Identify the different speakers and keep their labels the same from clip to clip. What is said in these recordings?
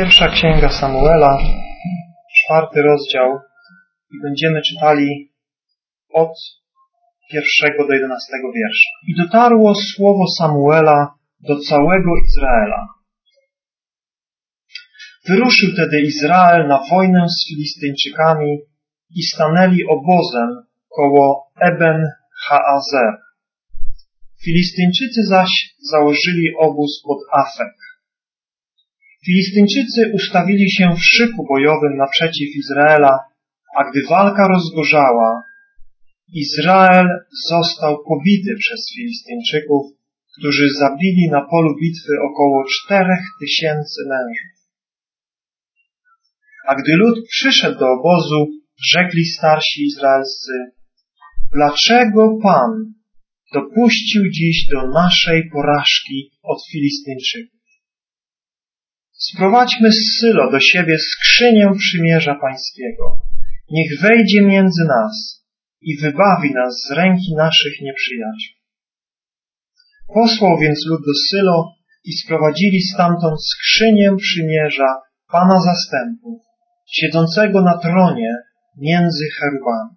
Speaker 1: Pierwsza księga Samuela, czwarty rozdział i będziemy czytali od pierwszego do jedenastego wiersza. I dotarło słowo Samuela do całego Izraela. Wyruszył tedy Izrael na wojnę z Filistyńczykami i stanęli obozem koło Eben Haazer. Filistyńczycy zaś założyli obóz pod Afek. Filistyńczycy ustawili się w szyku bojowym naprzeciw Izraela, a gdy walka rozgorzała, Izrael został pobity przez Filistyńczyków, którzy zabili na polu bitwy około czterech tysięcy mężów. A gdy lud przyszedł do obozu, rzekli starsi izraelscy, dlaczego Pan dopuścił dziś do naszej porażki od Filistyńczyków? Sprowadźmy z Sylo do siebie skrzynię przymierza pańskiego. Niech wejdzie między nas i wybawi nas z ręki naszych nieprzyjaciół. Posłał więc lud do Sylo i sprowadzili stamtąd skrzynię przymierza Pana zastępów, siedzącego na tronie między cherubami.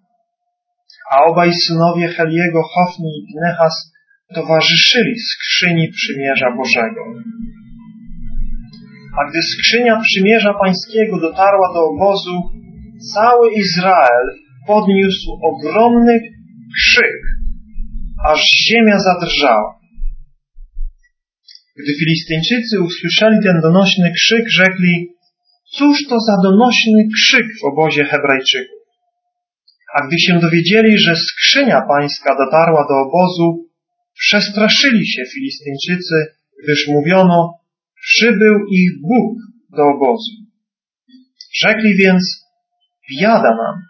Speaker 1: A obaj synowie Heliego, Hofni i Pinechas towarzyszyli skrzyni przymierza Bożego. A gdy skrzynia przymierza pańskiego dotarła do obozu, cały Izrael podniósł ogromny krzyk, aż ziemia zadrżała. Gdy Filistyńczycy usłyszeli ten donośny krzyk, rzekli, cóż to za donośny krzyk w obozie Hebrajczyków? A gdy się dowiedzieli, że skrzynia pańska dotarła do obozu, przestraszyli się Filistyńczycy, gdyż mówiono, przybył ich Bóg do obozu. Rzekli więc, biada nam,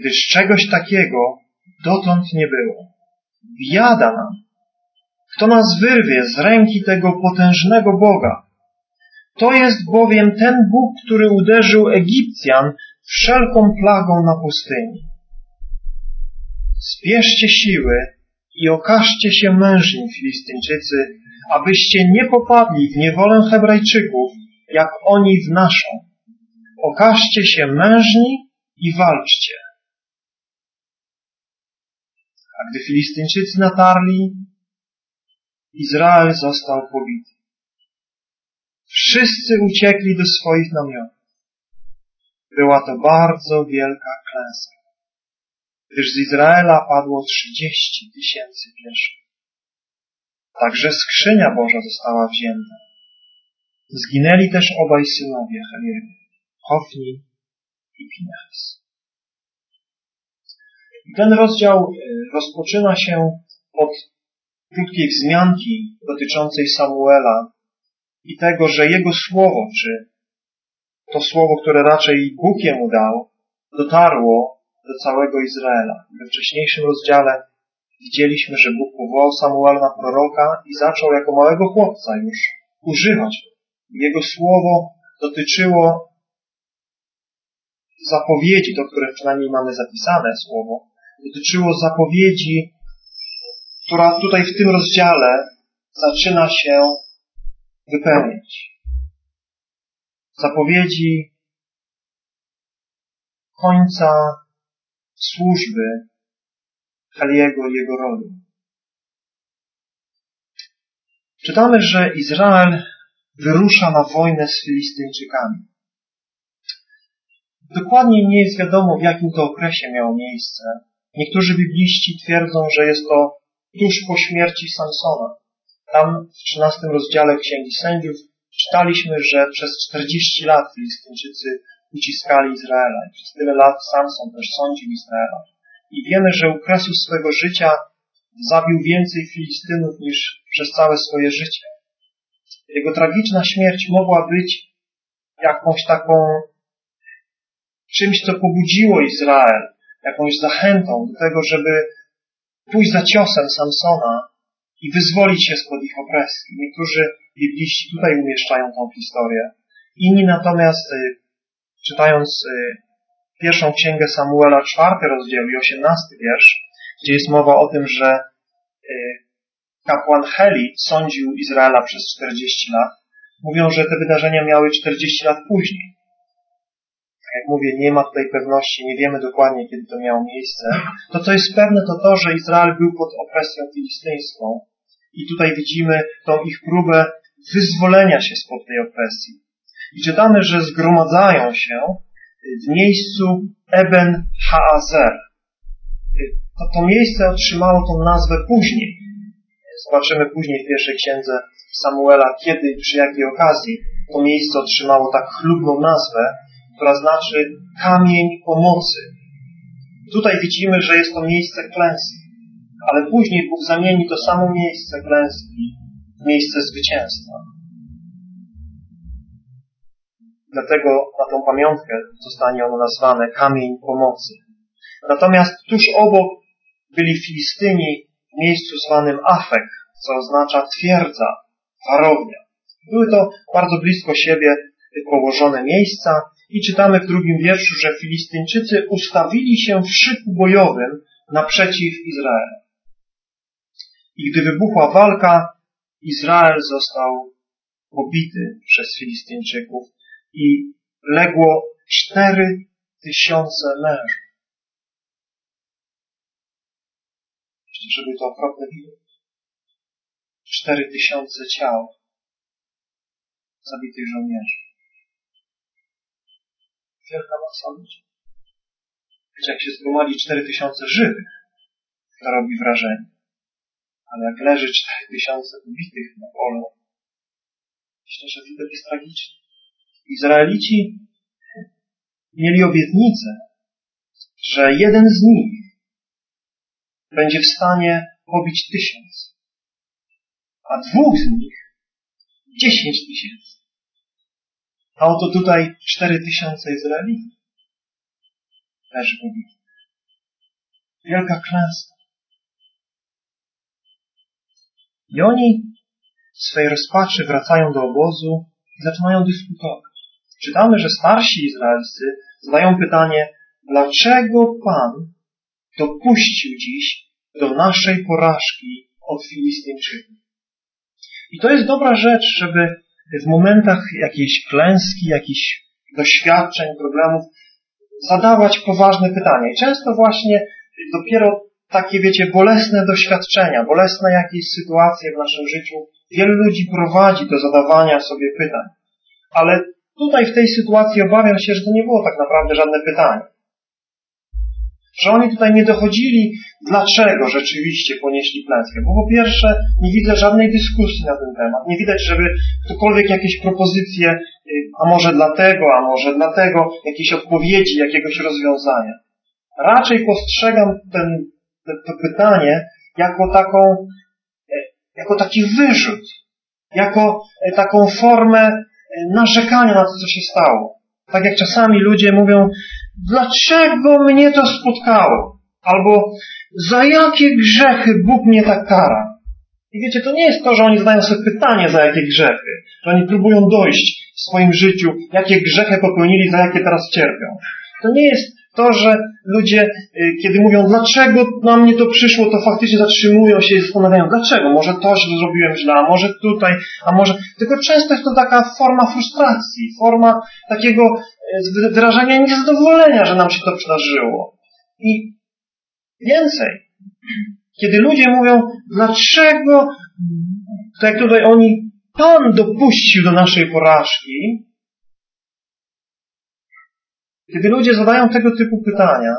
Speaker 1: gdyż czegoś takiego dotąd nie było. Biada nam. Kto nas wyrwie z ręki tego potężnego Boga? To jest bowiem ten Bóg, który uderzył Egipcjan wszelką plagą na pustyni. Spieszcie siły i okażcie się mężni, Filistyńczycy, abyście nie popadli w niewolę Hebrajczyków, jak oni w naszą. Okażcie się mężni i walczcie. A gdy Filistyńczycy natarli, Izrael został pobity. Wszyscy uciekli do swoich namiotów. Była to bardzo wielka klęska, gdyż z Izraela padło trzydzieści tysięcy pieszych. Także skrzynia Boża została wzięta. Zginęli też obaj synowie Heliego, Hofni i Pinehas. Ten rozdział e, rozpoczyna się od krótkiej wzmianki dotyczącej Samuela i tego, że jego słowo, czy to słowo, które raczej Bóg jemu dał, dotarło do całego Izraela. We wcześniejszym rozdziale widzieliśmy, że Bóg powołał Samuela na proroka i zaczął jako małego chłopca już używać. Jego słowo dotyczyło zapowiedzi, to które przynajmniej mamy zapisane słowo, dotyczyło zapowiedzi, która tutaj w tym rozdziale zaczyna się wypełniać. Zapowiedzi końca służby Heliego i jego rodu. Czytamy, że Izrael wyrusza na wojnę z Filistyńczykami. Dokładnie nie jest wiadomo, w jakim to okresie miało miejsce. Niektórzy bibliści twierdzą, że jest to tuż po śmierci Samsona. Tam w 13 rozdziale Księgi Sędziów czytaliśmy, że przez 40 lat Filistyńczycy uciskali Izraela i przez tyle lat Samson też sądził Izraela i wiemy, że u kresu swego życia zabił więcej Filistynów niż przez całe swoje życie. Jego tragiczna śmierć mogła być jakąś taką czymś, co pobudziło Izrael, jakąś zachętą do tego, żeby pójść za ciosem Samsona i wyzwolić się spod ich opresji. Niektórzy bibliści tutaj umieszczają tą historię. Inni natomiast, y, czytając y, pierwszą księgę Samuela, czwarty rozdział i osiemnasty wiersz, gdzie jest mowa o tym, że y, kapłan Heli sądził Izraela przez 40 lat. mówią, że te wydarzenia miały 40 lat później. Tak jak mówię, nie ma tutaj pewności, nie wiemy dokładnie, kiedy to miało miejsce. To, co jest pewne, to to, że Izrael był pod opresją filistyńską i tutaj widzimy tą ich próbę wyzwolenia się spod tej opresji. I czytamy, że zgromadzają się w miejscu Eben Haazer. To, to miejsce otrzymało tą nazwę później. Zobaczymy później w pierwszej księdze Samuela, kiedy i przy jakiej okazji to miejsce otrzymało tak chlubną nazwę, która znaczy kamień pomocy. Tutaj widzimy, że jest to miejsce klęski, ale później Bóg zamieni to samo miejsce klęski w miejsce zwycięstwa. Dlatego na tą pamiątkę zostanie ono nazwane kamień pomocy. Natomiast tuż obok byli Filistyni w miejscu zwanym Afek, co oznacza twierdza, warownia. Były to bardzo blisko siebie położone miejsca i czytamy w drugim wierszu, że Filistyńczycy ustawili się w szyku bojowym naprzeciw Izraela. I gdy wybuchła walka, Izrael został pobity przez Filistyńczyków i legło cztery tysiące mężów. Myślę, że to okropne widok. Cztery tysiące ciał zabitych żołnierzy. Wielka masa ludzi. Jak się zgromadzi cztery tysiące żywych, to robi wrażenie. Ale jak leży cztery tysiące ubitych na polu, myślę, że widok jest tragiczny. Izraelici mieli obietnicę, że jeden z nich będzie w stanie pobić tysiąc, a dwóch z nich dziesięć tysięcy. A oto tutaj cztery tysiące Izraelitów leży pobitych. Wielka klęska. I oni w swej rozpaczy wracają do obozu i zaczynają dyskutować. Czytamy, że starsi Izraelscy zadają pytanie, dlaczego Pan dopuścił dziś do naszej porażki od Filistyńczyków. I to jest dobra rzecz, żeby w momentach jakiejś klęski, jakichś doświadczeń, problemów zadawać poważne pytania. I często właśnie dopiero takie, wiecie, bolesne doświadczenia, bolesne jakieś sytuacje w naszym życiu wielu ludzi prowadzi do zadawania sobie pytań. Ale tutaj w tej sytuacji obawiam się, że to nie było tak naprawdę żadne pytanie. Że oni tutaj nie dochodzili, dlaczego rzeczywiście ponieśli klęskę. Bo po pierwsze, nie widzę żadnej dyskusji na ten temat. Nie widać, żeby ktokolwiek jakieś propozycje, y, a może dlatego, a może dlatego, jakieś odpowiedzi, jakiegoś rozwiązania. Raczej postrzegam ten, to pytanie jako taką, e, jako taki wyrzut, jako e, taką formę narzekania na to, co się stało. Tak jak czasami ludzie mówią, dlaczego mnie to spotkało? Albo za jakie grzechy Bóg mnie tak kara? I wiecie, to nie jest to, że oni zadają sobie pytanie, za jakie grzechy. Że oni próbują dojść w swoim życiu, jakie grzechy popełnili, za jakie teraz cierpią. To nie jest to, że ludzie, y, kiedy mówią, dlaczego na mnie to przyszło, to faktycznie zatrzymują się i zastanawiają, dlaczego? Może to źle zrobiłem źle, a może tutaj, a może... Tylko często jest to taka forma frustracji, forma takiego y, wyrażenia niezadowolenia, że nam się to przydarzyło. I więcej, kiedy ludzie mówią, dlaczego, tak jak tutaj oni, Pan dopuścił do naszej porażki, kiedy ludzie zadają tego typu pytania,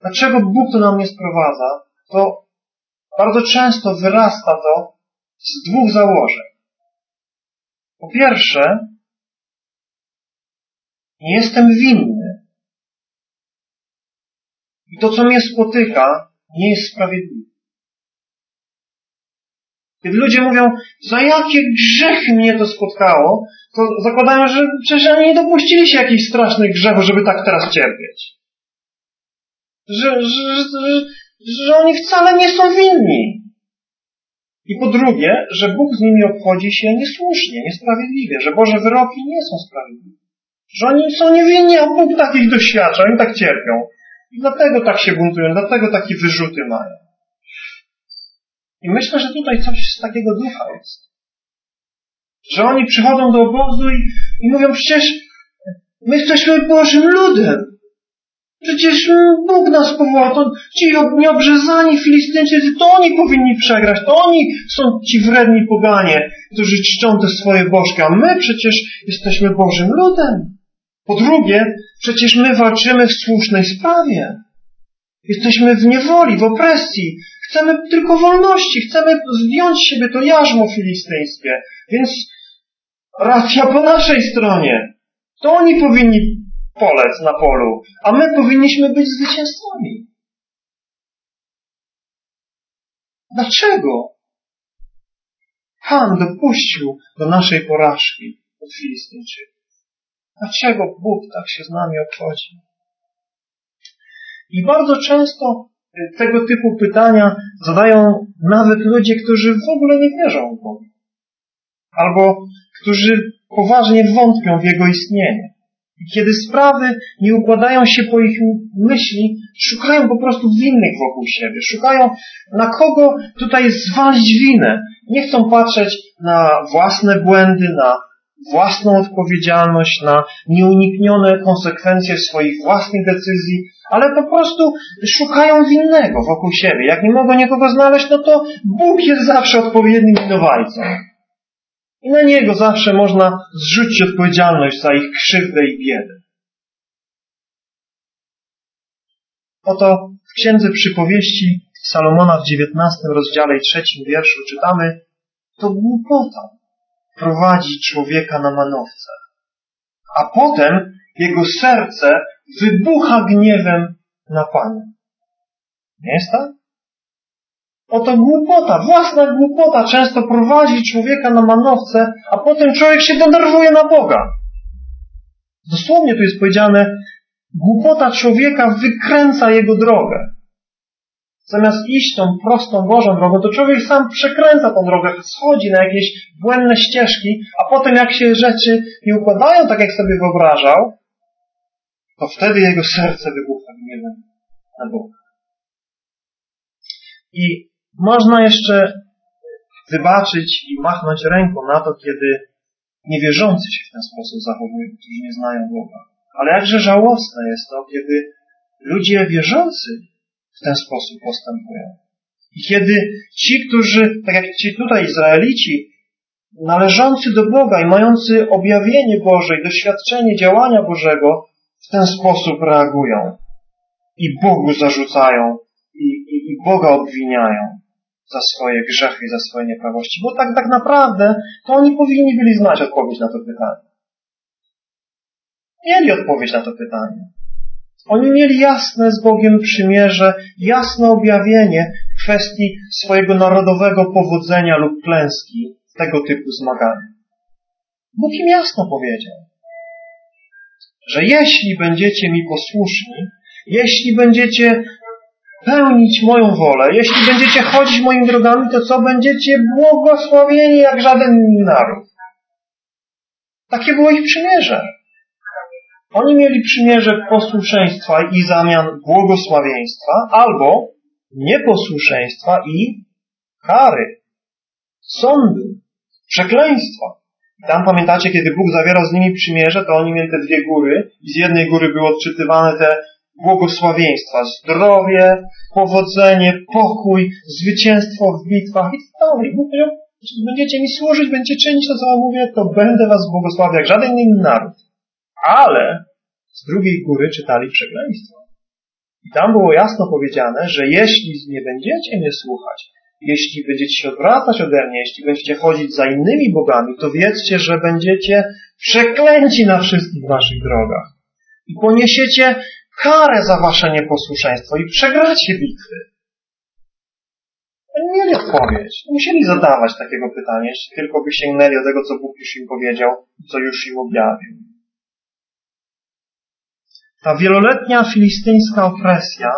Speaker 1: dlaczego Bóg to nam nie sprowadza, to bardzo często wyrasta to z dwóch założeń. Po pierwsze, nie jestem winny. I to, co mnie spotyka, nie jest sprawiedliwe. Kiedy ludzie mówią, za jakie grzechy mnie to spotkało, to zakładają, że przecież oni nie dopuścili się jakichś strasznych grzechów, żeby tak teraz cierpieć. Że, że, że, że oni wcale nie są winni. I po drugie, że Bóg z nimi obchodzi się niesłusznie, niesprawiedliwie, że Boże wyroki nie są sprawiedliwe. Że oni są niewinni, a Bóg takich doświadcza, oni tak cierpią. I dlatego tak się buntują, dlatego takie wyrzuty mają. I myślę, że tutaj coś z takiego ducha jest. Że oni przychodzą do obozu i, i mówią, przecież my jesteśmy Bożym ludem. Przecież Bóg nas powołał. To ci nieobrzezani Filistyńczycy, to oni powinni przegrać. To oni są ci wredni poganie, którzy czczą te swoje bożki. A my przecież jesteśmy Bożym ludem. Po drugie, przecież my walczymy w słusznej sprawie. Jesteśmy w niewoli, w opresji. Chcemy tylko wolności. Chcemy zdjąć z siebie to jarzmo filistyńskie. Więc racja po naszej stronie. To oni powinni polec na polu, a my powinniśmy być zwycięzcami. Dlaczego Pan dopuścił do naszej porażki od Filistyńczyków? Dlaczego Bóg tak się z nami obchodzi? I bardzo często tego typu pytania zadają nawet ludzie, którzy w ogóle nie wierzą w Boga. Albo którzy poważnie wątpią w Jego istnienie. I kiedy sprawy nie układają się po ich myśli, szukają po prostu winnych wokół siebie. Szukają na kogo tutaj zwalić winę. Nie chcą patrzeć na własne błędy, na własną odpowiedzialność, na nieuniknione konsekwencje swoich własnych decyzji, ale po prostu szukają winnego wokół siebie. Jak nie mogą nikogo znaleźć, no to Bóg jest zawsze odpowiednim winowajcą. I na niego zawsze można zrzucić odpowiedzialność za ich krzywdę i biedę. Oto w Księdze Przypowieści Salomona w dziewiętnastym rozdziale i trzecim wierszu czytamy to głupota prowadzi człowieka na manowce, a potem jego serce wybucha gniewem na Pana. Nie jest tak? Oto głupota, własna głupota często prowadzi człowieka na manowce, a potem człowiek się denerwuje na Boga. Dosłownie tu jest powiedziane, głupota człowieka wykręca jego drogę. Zamiast iść tą prostą Bożą drogą, to człowiek sam przekręca tą drogę, schodzi na jakieś błędne ścieżki, a potem jak się rzeczy nie układają tak, jak sobie wyobrażał, to wtedy jego serce wybucha gniewem na Boga. I można jeszcze wybaczyć i machnąć ręką na to, kiedy niewierzący się w ten sposób zachowują, którzy nie znają Boga. Ale jakże żałosne jest to, kiedy ludzie wierzący w ten sposób postępują. I kiedy ci, którzy, tak jak ci tutaj Izraelici, należący do Boga i mający objawienie Boże i doświadczenie działania Bożego, w ten sposób reagują i Bogu zarzucają i, i, i Boga obwiniają za swoje grzechy i za swoje nieprawości. Bo tak, tak naprawdę to oni powinni byli znać odpowiedź na to pytanie. Mieli odpowiedź na to pytanie. Oni mieli jasne z Bogiem przymierze, jasne objawienie kwestii swojego narodowego powodzenia lub klęski tego typu zmagania. Bóg im jasno powiedział, że jeśli będziecie mi posłuszni, jeśli będziecie pełnić moją wolę, jeśli będziecie chodzić moimi drogami, to co? Będziecie błogosławieni jak żaden inny naród. Takie było ich przymierze. Oni mieli przymierze posłuszeństwa i zamian błogosławieństwa, albo nieposłuszeństwa i kary, sądu, przekleństwa. I tam pamiętacie, kiedy Bóg zawierał z nimi przymierze, to oni mieli te dwie góry i z jednej góry były odczytywane te błogosławieństwa, zdrowie, powodzenie, pokój, zwycięstwo w bitwach i dalej. Bóg powiedział, będziecie mi służyć, będziecie czynić to, co wam mówię, to będę was błogosławiał jak żaden inny naród. Ale z drugiej góry czytali przekleństwo. I tam było jasno powiedziane, że jeśli nie będziecie mnie słuchać, jeśli będziecie się odwracać ode mnie, jeśli będziecie chodzić za innymi bogami, to wiedzcie, że będziecie przeklęci na wszystkich waszych drogach. I poniesiecie karę za wasze nieposłuszeństwo i przegracie bitwy. Oni mieli odpowiedź. Musieli zadawać takiego pytania, jeśli tylko by sięgnęli do tego, co Bóg już im powiedział, co już im objawił. Ta wieloletnia filistyńska opresja,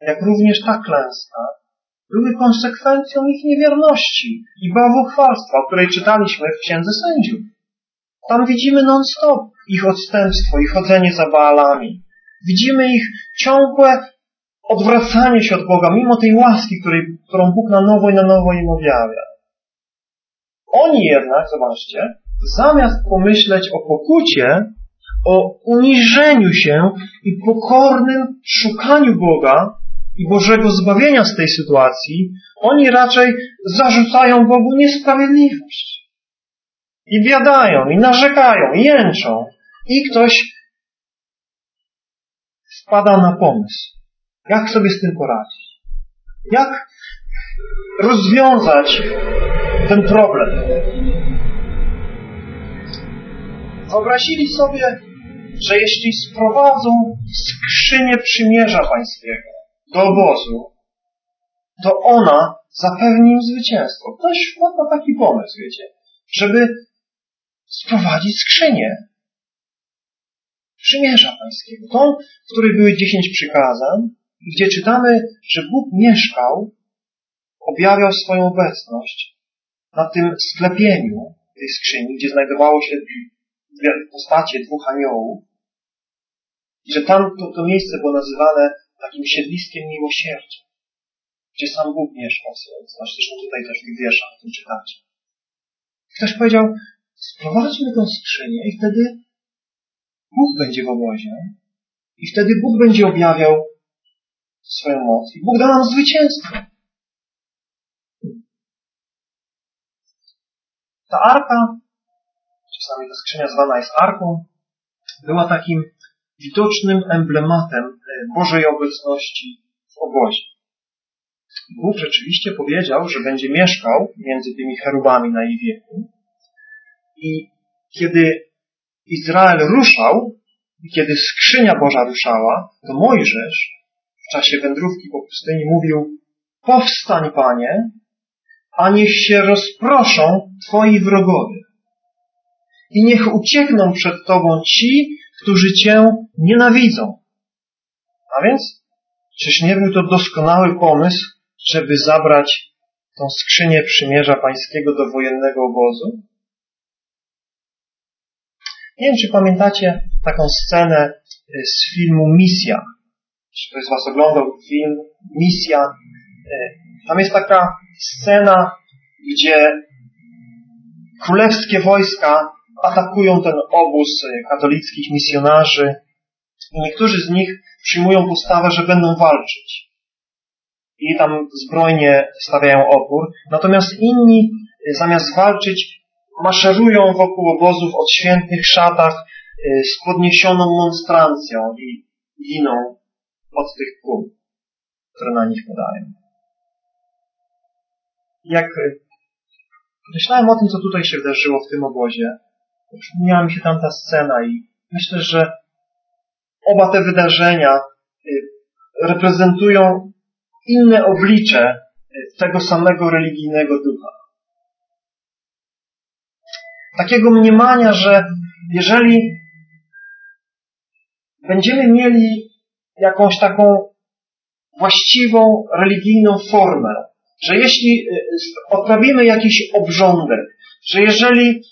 Speaker 1: jak również ta klęska, były konsekwencją ich niewierności i bałwochwalstwa, o której czytaliśmy w Księdze Sędziów. Tam widzimy non-stop ich odstępstwo i chodzenie za Baalami, Widzimy ich ciągłe odwracanie się od Boga, mimo tej łaski, której, którą Bóg na nowo i na nowo im objawia. Oni jednak, zobaczcie, zamiast pomyśleć o pokucie, o uniżeniu się i pokornym szukaniu Boga i Bożego zbawienia z tej sytuacji, oni raczej zarzucają Bogu niesprawiedliwość. I biadają, i narzekają, i jęczą. I ktoś wpada na pomysł. Jak sobie z tym poradzić? Jak rozwiązać ten problem? Wyobrazili sobie, że jeśli sprowadzą skrzynię przymierza pańskiego do obozu, to ona zapewni im zwycięstwo. Ktoś wpadł na taki pomysł, wiecie, żeby sprowadzić skrzynię przymierza pańskiego. Tą, w której były dziesięć przykazań, gdzie czytamy, że Bóg mieszkał, objawiał swoją obecność na tym sklepieniu tej skrzyni, gdzie znajdowało się postacie dwóch aniołów, i że tam to, to miejsce było nazywane takim siedliskiem miłosierdzia, gdzie sam Bóg mieszkał sobie. Zresztą tutaj też w wierszach o tym czytacie. Ktoś powiedział, sprowadźmy tę skrzynię i wtedy Bóg będzie w obozie i wtedy Bóg będzie objawiał swoją moc i Bóg da nam zwycięstwo. Ta arka, czasami ta skrzynia zwana jest arką, była takim widocznym emblematem e, Bożej obecności w obozie. Bóg rzeczywiście powiedział, że będzie mieszkał między tymi cherubami na jej wieku. I kiedy Izrael ruszał, i kiedy skrzynia Boża ruszała, to Mojżesz w czasie wędrówki po pustyni mówił Powstań, Panie, a niech się rozproszą Twoi wrogowie. I niech uciekną przed Tobą ci, którzy Cię nienawidzą. A więc, czyż nie był to doskonały pomysł, żeby zabrać tą skrzynię przymierza pańskiego do wojennego obozu? Nie wiem, czy pamiętacie taką scenę y, z filmu Misja. Czy ktoś z Was oglądał film Misja? Y, tam jest taka scena, gdzie królewskie wojska atakują ten obóz y, katolickich misjonarzy niektórzy z nich przyjmują postawę, że będą walczyć. I tam zbrojnie stawiają opór. Natomiast inni zamiast walczyć maszerują wokół obozów w odświętnych szatach y, z podniesioną monstrancją i giną od tych kul, które na nich podają. Jak y, myślałem o tym, co tutaj się wydarzyło w tym obozie, przypomniała mi się tamta scena i myślę, że oba te wydarzenia y, reprezentują inne oblicze tego samego religijnego ducha. Takiego mniemania, że jeżeli będziemy mieli jakąś taką właściwą religijną formę, że jeśli y, odprawimy jakiś obrządek, że jeżeli y,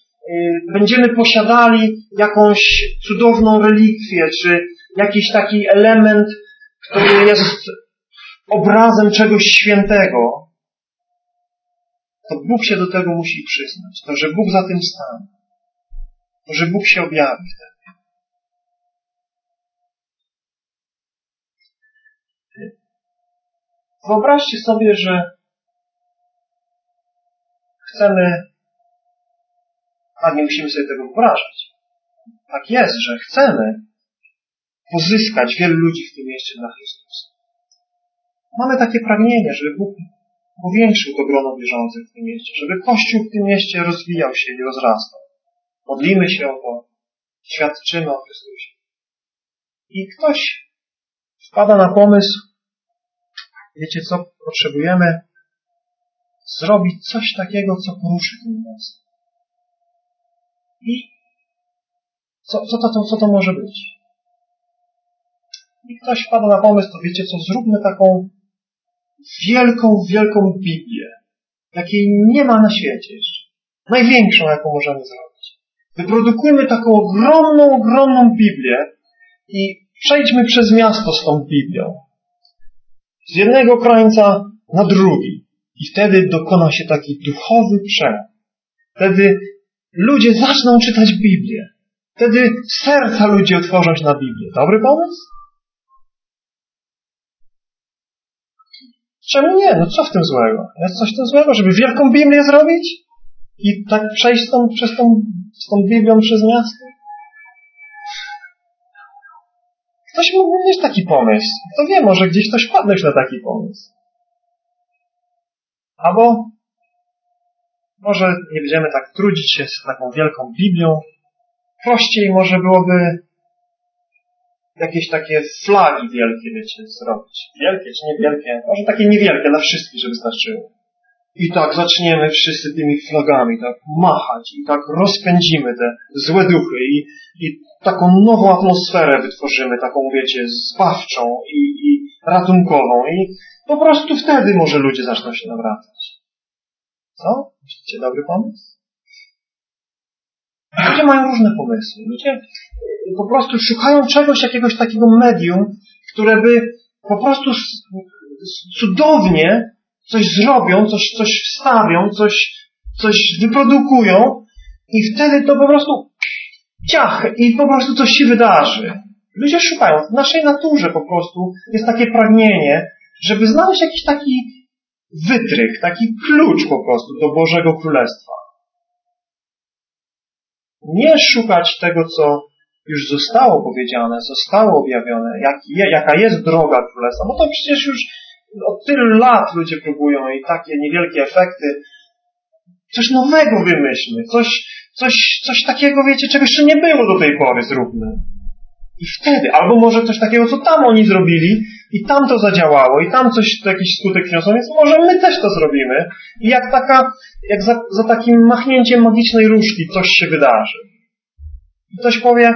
Speaker 1: będziemy posiadali jakąś cudowną relikwię, czy jakiś taki element, który jest obrazem czegoś świętego, to Bóg się do tego musi przyznać. To, że Bóg za tym stanie. To, że Bóg się objawi wtedy. Wyobraźcie sobie, że chcemy, a nie musimy sobie tego wyobrażać. Tak jest, że chcemy pozyskać wielu ludzi w tym mieście dla Chrystusa. Mamy takie pragnienie, żeby Bóg powiększył to grono wierzących w tym mieście, żeby Kościół w tym mieście rozwijał się i rozrastał. Modlimy się o to, świadczymy o Chrystusie. I ktoś wpada na pomysł, wiecie co, potrzebujemy zrobić coś takiego, co poruszy ten miasto. I co, co, to, co to może być? I ktoś wpada na pomysł, to wiecie co, zróbmy taką wielką, wielką Biblię, jakiej nie ma na świecie jeszcze. Największą, jaką możemy zrobić. Wyprodukujmy taką ogromną, ogromną Biblię i przejdźmy przez miasto z tą Biblią. Z jednego krańca na drugi. I wtedy dokona się taki duchowy przełom. Wtedy ludzie zaczną czytać Biblię. Wtedy serca ludzi otworzą się na Biblię. Dobry pomysł? Czemu nie? No co w tym złego? Jest coś w tym złego, żeby wielką Biblię zrobić? I tak przejść tą, przez tą, z tą Biblią przez miasto? Ktoś mógł mieć taki pomysł. Kto wie, może gdzieś ktoś wpadnąć na taki pomysł. Albo może nie będziemy tak trudzić się z taką wielką Biblią. Prościej może byłoby jakieś takie flagi wielkie, wiecie, zrobić. Wielkie czy niewielkie? Może takie niewielkie dla wszystkich, żeby starczyło. I tak zaczniemy wszyscy tymi flagami tak machać i tak rozpędzimy te złe duchy i, i taką nową atmosferę wytworzymy, taką wiecie, zbawczą i, i ratunkową i po prostu wtedy może ludzie zaczną się nawracać. Co? Myślicie, dobry pomysł? Ludzie mają różne pomysły. Ludzie po prostu szukają czegoś, jakiegoś takiego medium, które by po prostu cudownie coś zrobią, coś, coś wstawią, coś, coś wyprodukują i wtedy to po prostu ciach i po prostu coś się wydarzy. Ludzie szukają. W naszej naturze po prostu jest takie pragnienie, żeby znaleźć jakiś taki wytrych, taki klucz po prostu do Bożego Królestwa. Nie szukać tego, co już zostało powiedziane, zostało objawione, jak, jaka jest droga Królestwa, bo to przecież już od tylu lat ludzie próbują i takie niewielkie efekty. Coś nowego wymyślmy, coś, coś, coś takiego, wiecie, czego jeszcze nie było do tej pory, zróbmy. I wtedy, albo może coś takiego, co tam oni zrobili i tam to zadziałało i tam coś, jakiś skutek przyniosło, więc może my też to zrobimy. I jak taka, jak za, za takim machnięciem magicznej różki coś się wydarzy. I ktoś powie,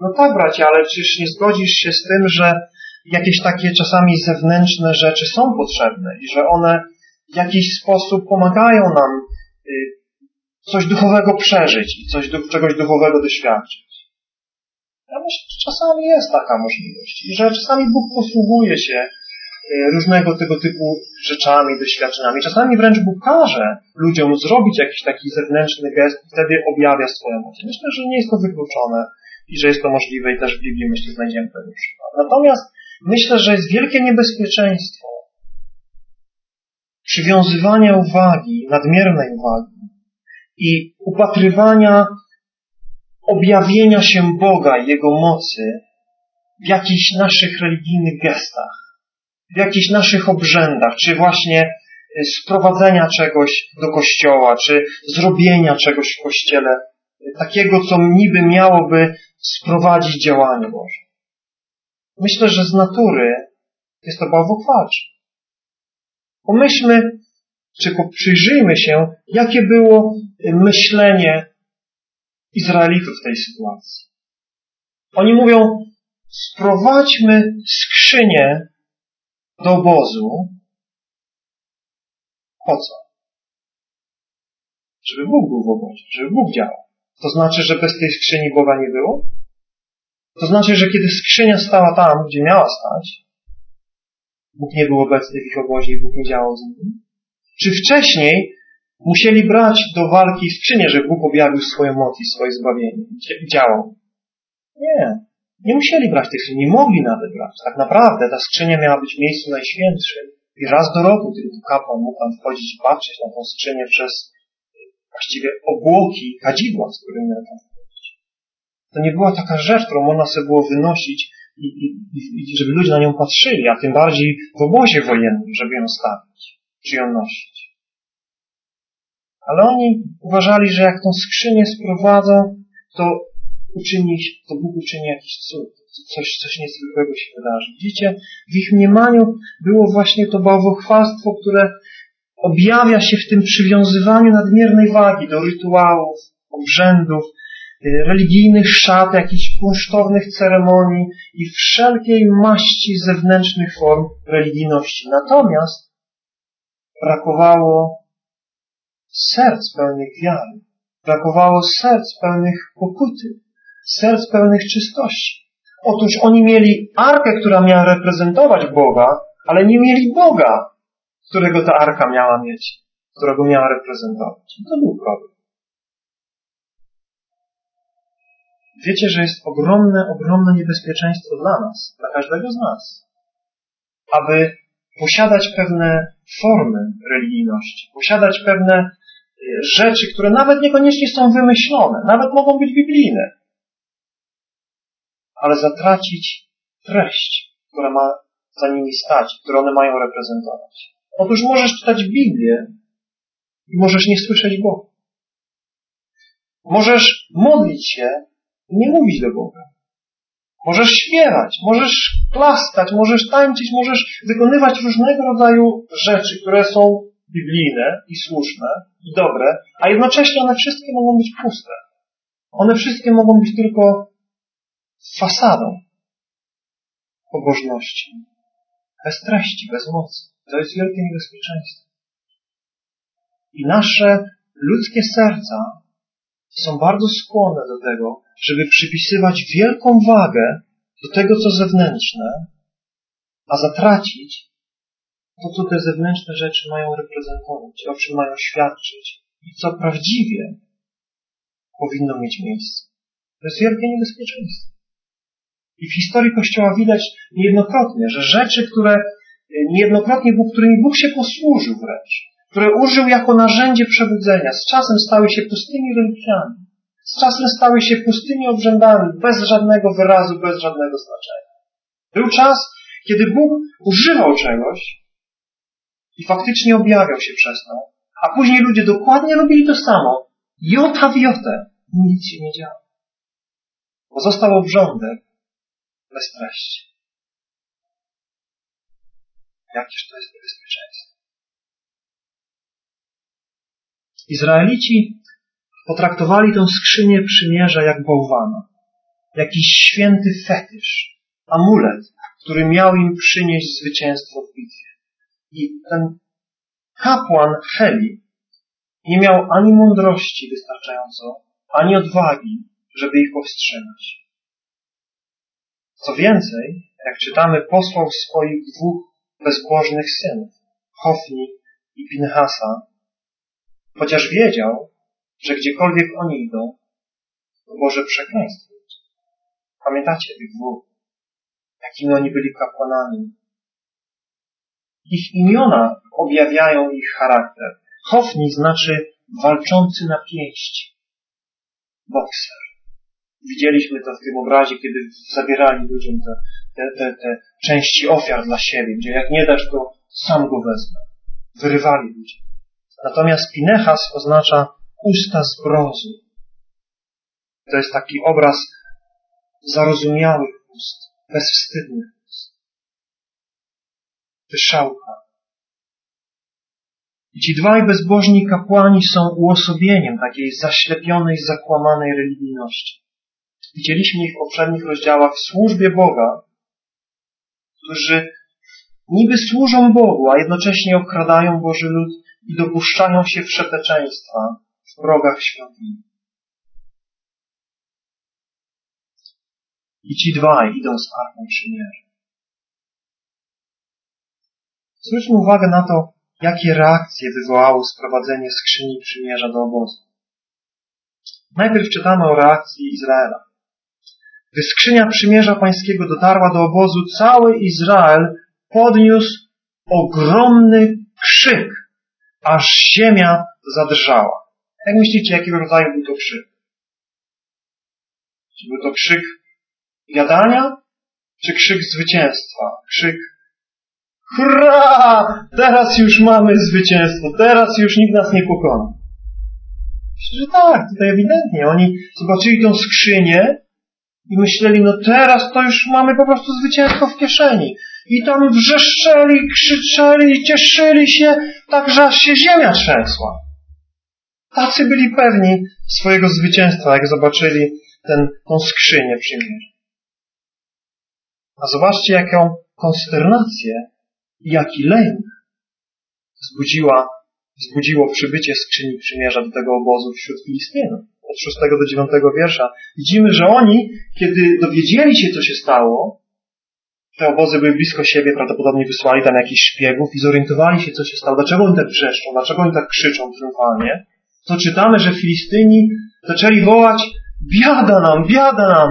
Speaker 1: no tak bracie, ale czyż nie zgodzisz się z tym, że jakieś takie czasami zewnętrzne rzeczy są potrzebne i że one w jakiś sposób pomagają nam y, coś duchowego przeżyć i coś, czegoś duchowego doświadczyć. Ja myślę, że czasami jest taka możliwość i że czasami Bóg posługuje się y, różnego tego typu rzeczami, doświadczeniami. Czasami wręcz Bóg każe ludziom zrobić jakiś taki zewnętrzny gest i wtedy objawia swoją moc. Myślę, że nie jest to wykluczone i że jest to możliwe i też w Biblii myślę znajdziemy ten przykład. Natomiast myślę, że jest wielkie niebezpieczeństwo przywiązywania uwagi, nadmiernej uwagi i upatrywania objawienia się Boga i Jego mocy w jakichś naszych religijnych gestach, w jakichś naszych obrzędach, czy właśnie y, sprowadzenia czegoś do kościoła, czy zrobienia czegoś w kościele, y, takiego, co niby miałoby sprowadzić działanie Boże. Myślę, że z natury jest to bałwochwalcze. Pomyślmy, czy przyjrzyjmy się, jakie było myślenie Izraelitów w tej sytuacji. Oni mówią, sprowadźmy skrzynię do obozu. Po co? Żeby Bóg był w obozie, żeby Bóg działał. To znaczy, że bez tej skrzyni Boga nie było? To znaczy, że kiedy skrzynia stała tam, gdzie miała stać, Bóg nie był obecny w ich obozie i Bóg nie działał z nimi? Czy wcześniej musieli brać do walki skrzynię, żeby Bóg objawił swoją moc i swoje zbawienie działał? Nie. Nie musieli brać tych skrzyni, nie mogli nawet brać. Tak naprawdę ta skrzynia miała być miejscu najświętszym i raz do roku tylko kapłan mógł tam wchodzić i patrzeć na tą skrzynię przez właściwie obłoki kadzidła, z którymi miał tam to nie była taka rzecz, którą można sobie było wynosić i, i, i, żeby ludzie na nią patrzyli, a tym bardziej w obozie wojennym, żeby ją stawić, czy ją nosić. Ale oni uważali, że jak tą skrzynię sprowadzą, to uczyni, to Bóg uczyni jakiś cud. Coś, coś niezwykłego się wydarzy. Widzicie, w ich mniemaniu było właśnie to bałwochwalstwo, które objawia się w tym przywiązywaniu nadmiernej wagi do rytuałów, obrzędów, Y, religijnych szat, jakichś kunsztownych ceremonii i wszelkiej maści zewnętrznych form religijności. Natomiast brakowało serc pełnych wiary, brakowało serc pełnych pokuty, serc pełnych czystości. Otóż oni mieli arkę, która miała reprezentować Boga, ale nie mieli Boga, którego ta arka miała mieć, którego miała reprezentować. I to był problem. Wiecie, że jest ogromne, ogromne niebezpieczeństwo dla nas, dla każdego z nas, aby posiadać pewne formy religijności, posiadać pewne rzeczy, które nawet niekoniecznie są wymyślone, nawet mogą być biblijne, ale zatracić treść, która ma za nimi stać, które one mają reprezentować. Otóż możesz czytać Biblię i możesz nie słyszeć Boga. Możesz modlić się i nie mówić do Boga. Możesz śpiewać, możesz klaskać, możesz tańczyć, możesz wykonywać różnego rodzaju rzeczy, które są biblijne i słuszne i dobre, a jednocześnie one wszystkie mogą być puste. One wszystkie mogą być tylko fasadą pobożności. Bez treści, bez mocy. To jest wielkie niebezpieczeństwo. I nasze ludzkie serca są bardzo skłonne do tego, żeby przypisywać wielką wagę do tego, co zewnętrzne, a zatracić to, co te zewnętrzne rzeczy mają reprezentować, o czym mają świadczyć i co prawdziwie powinno mieć miejsce. To jest wielkie niebezpieczeństwo. I w historii Kościoła widać niejednokrotnie, że rzeczy, które niejednokrotnie, którymi Bóg się posłużył wręcz, które użył jako narzędzie przebudzenia, z czasem stały się pustymi religiami. Z czasem stały się pustymi obrzędami, bez żadnego wyrazu, bez żadnego znaczenia. Był czas, kiedy Bóg używał czegoś i faktycznie objawiał się przez to, a później ludzie dokładnie robili to samo, jota w jotę, nic się nie działo. Pozostał obrządek bez treści. Jakież to jest niebezpieczeństwo? Izraelici potraktowali tę skrzynię przymierza jak bałwana, jakiś święty fetysz, amulet, który miał im przynieść zwycięstwo w bitwie. I ten kapłan Heli nie miał ani mądrości wystarczająco, ani odwagi, żeby ich powstrzymać. Co więcej, jak czytamy, posłał swoich dwóch bezbożnych synów, Hofni i Pinhasa, chociaż wiedział, że gdziekolwiek oni idą, to Boże przekleństwo. Pamiętacie tych dwóch? Jakimi oni byli kapłanami. Ich imiona objawiają ich charakter. Hofni znaczy walczący na pięści. Bokser. Widzieliśmy to w tym obrazie, kiedy zabierali ludziom te, te, te, te części ofiar dla siebie, gdzie jak nie dasz go, sam go wezmę. Wyrywali ludzi. Natomiast Pinechas oznacza usta z brązu. To jest taki obraz zarozumiałych ust, bezwstydnych Pyszałka. I ci dwaj bezbożni kapłani są uosobieniem takiej zaślepionej, zakłamanej religijności. Widzieliśmy ich w poprzednich rozdziałach w służbie Boga, którzy niby służą Bogu, a jednocześnie okradają Boży lud i dopuszczają się wszeteczeństwa w progach świątyni. I ci dwaj idą z Arką Przymierza. Zwróćmy uwagę na to, jakie reakcje wywołało sprowadzenie skrzyni przymierza do obozu. Najpierw czytamy o reakcji Izraela. Gdy skrzynia przymierza pańskiego dotarła do obozu, cały Izrael podniósł ogromny krzyk, aż ziemia zadrżała. Jak myślicie, jakiego rodzaju był to krzyk? Czy był to krzyk jadania, czy krzyk zwycięstwa? Krzyk Hurra! Teraz już mamy zwycięstwo, teraz już nikt nas nie pokona. Myślę, że tak, tutaj ewidentnie. Oni zobaczyli tą skrzynię i myśleli, no teraz to już mamy po prostu zwycięstwo w kieszeni. I tam wrzeszczeli, krzyczeli, cieszyli się, tak że aż się ziemia trzęsła. Tacy byli pewni swojego zwycięstwa, jak zobaczyli ten, tą skrzynię przymierza. A zobaczcie, jaką konsternację jaki lęk wzbudziła, wzbudziło przybycie skrzyni przymierza do tego obozu wśród Filistynów od 6 do 9 wiersza, widzimy, że oni, kiedy dowiedzieli się, co się stało, te obozy były blisko siebie, prawdopodobnie wysłali tam jakichś szpiegów i zorientowali się, co się stało, dlaczego oni tak wrzeszczą, dlaczego oni tak krzyczą triumfalnie, to czytamy, że Filistyni zaczęli wołać biada nam, biada nam.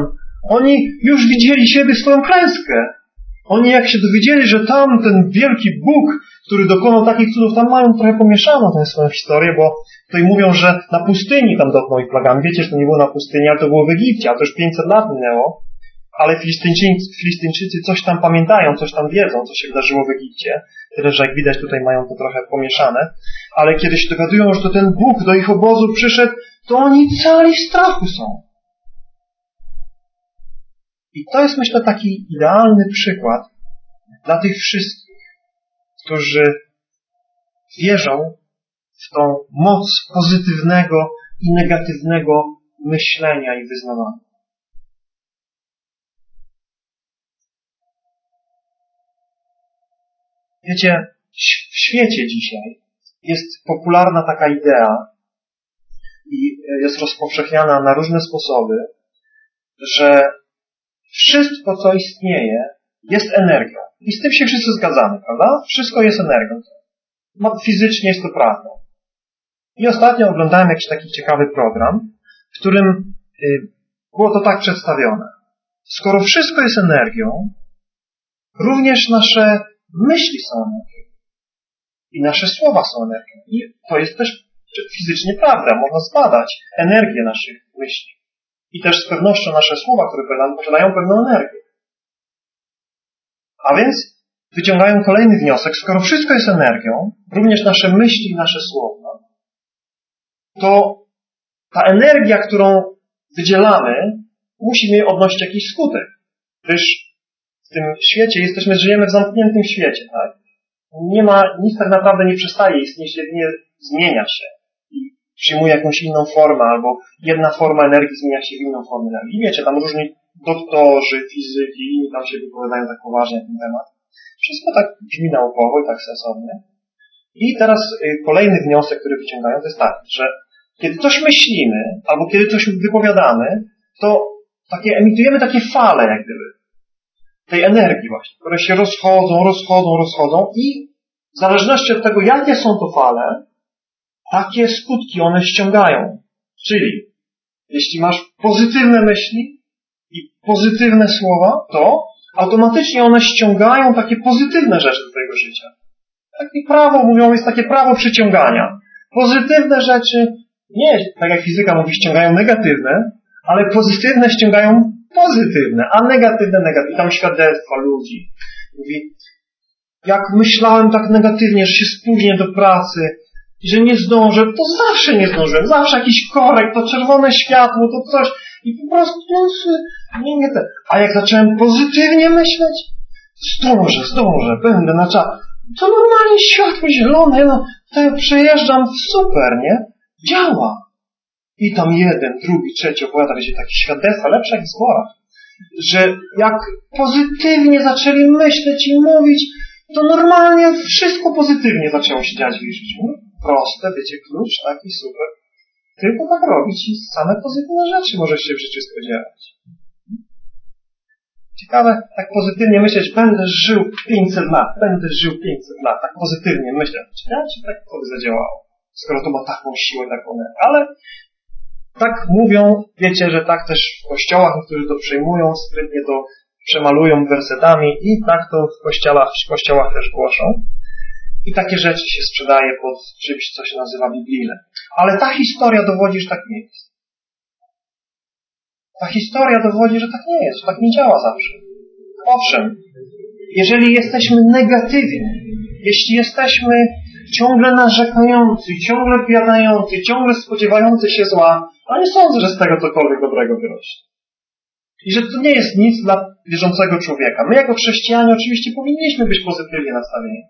Speaker 1: Oni już widzieli siebie swoją klęskę. Oni jak się dowiedzieli, że tam ten wielki Bóg, który dokonał takich cudów, tam mają trochę pomieszaną tę swoją historię, bo tutaj mówią, że na pustyni tam dotknął ich plagami. Wiecie, że to nie było na pustyni, ale to było w Egipcie, a to już 500 lat minęło. Ale Filistyńczycy, Filistyńczycy coś tam pamiętają, coś tam wiedzą, co się wydarzyło w Egipcie. Tyle, że jak widać tutaj mają to trochę pomieszane. Ale kiedy się dowiadują, że to ten Bóg do ich obozu przyszedł, to oni cali w strachu są. I to jest myślę taki idealny przykład dla tych wszystkich, którzy wierzą w tą moc pozytywnego i negatywnego myślenia i wyznawania. Wiecie, w świecie dzisiaj jest popularna taka idea i jest rozpowszechniana na różne sposoby, że wszystko, co istnieje, jest energią. I z tym się wszyscy zgadzamy, prawda? Wszystko jest energią. Fizycznie jest to prawda. I ostatnio oglądałem jakiś taki ciekawy program, w którym y, było to tak przedstawione. Skoro wszystko jest energią, również nasze myśli są energią. I nasze słowa są energią. I to jest też fizycznie prawda. Można zbadać energię naszych myśli. I też z pewnością nasze słowa, które posiadają pewną energię. A więc wyciągają kolejny wniosek, skoro wszystko jest energią, również nasze myśli i nasze słowa, to ta energia, którą wydzielamy, musi odnosić jakiś skutek. Gdyż w tym świecie jesteśmy, żyjemy w zamkniętym świecie, tak? Nie ma, nic tak naprawdę nie przestaje istnieć, jedynie zmienia się przyjmuje jakąś inną formę, albo jedna forma energii zmienia się w inną formę energii. Wiecie, tam różni doktorzy, fizyki, inni tam się wypowiadają tak poważnie na ten temat. Wszystko tak brzmi naukowo i tak sensownie. I teraz y, kolejny wniosek, który wyciągają, to jest taki, że kiedy coś myślimy, albo kiedy coś wypowiadamy, to takie, emitujemy takie fale, jak gdyby, tej energii właśnie, które się rozchodzą, rozchodzą, rozchodzą i w zależności od tego, jakie są to fale, takie skutki one ściągają. Czyli, jeśli masz pozytywne myśli i pozytywne słowa, to automatycznie one ściągają takie pozytywne rzeczy do twojego życia. Takie prawo, mówią, jest takie prawo przyciągania. Pozytywne rzeczy, nie tak jak fizyka mówi, ściągają negatywne, ale pozytywne ściągają pozytywne, a negatywne negatywne. Tam świadectwa ludzi. Mówi, jak myślałem tak negatywnie, że się spóźnię do pracy, że nie zdążę, to zawsze nie zdążyłem. Zawsze jakiś korek, to czerwone światło, to coś. I po prostu no, nie, nie te. A jak zacząłem pozytywnie myśleć, zdążę, zdążę, będę na czas. To normalnie światło zielone, no, to ja przejeżdżam super, nie? Działa. I tam jeden, drugi, trzeci opowiada, wiecie, takie świadectwa, lepsze jak w zborach, że jak pozytywnie zaczęli myśleć i mówić, to normalnie wszystko pozytywnie zaczęło się dziać w ich życiu. Proste, wiecie, klucz taki super. Tylko tak robić i same pozytywne rzeczy możesz się w życiu spodziewać. Ciekawe, tak pozytywnie myśleć, będę żył 500 lat, będę żył 500 lat, tak pozytywnie myśleć. Ciekawe, czy tak to by zadziałało, skoro to ma taką siłę, taką energię. Ale tak mówią, wiecie, że tak też w kościołach, którzy to przyjmują, sprytnie to przemalują wersetami i tak to w kościołach, w kościołach też głoszą. I takie rzeczy się sprzedaje pod czymś, co się nazywa biblijne. Ale ta historia dowodzi, że tak nie jest. Ta historia dowodzi, że tak nie jest, że tak nie działa zawsze. Owszem, jeżeli jesteśmy negatywni, jeśli jesteśmy ciągle narzekający, ciągle biadający, ciągle spodziewający się zła, a nie sądzę, że z tego cokolwiek dobrego wyrośnie. I że to nie jest nic dla wierzącego człowieka. My jako chrześcijanie oczywiście powinniśmy być pozytywnie nastawieni.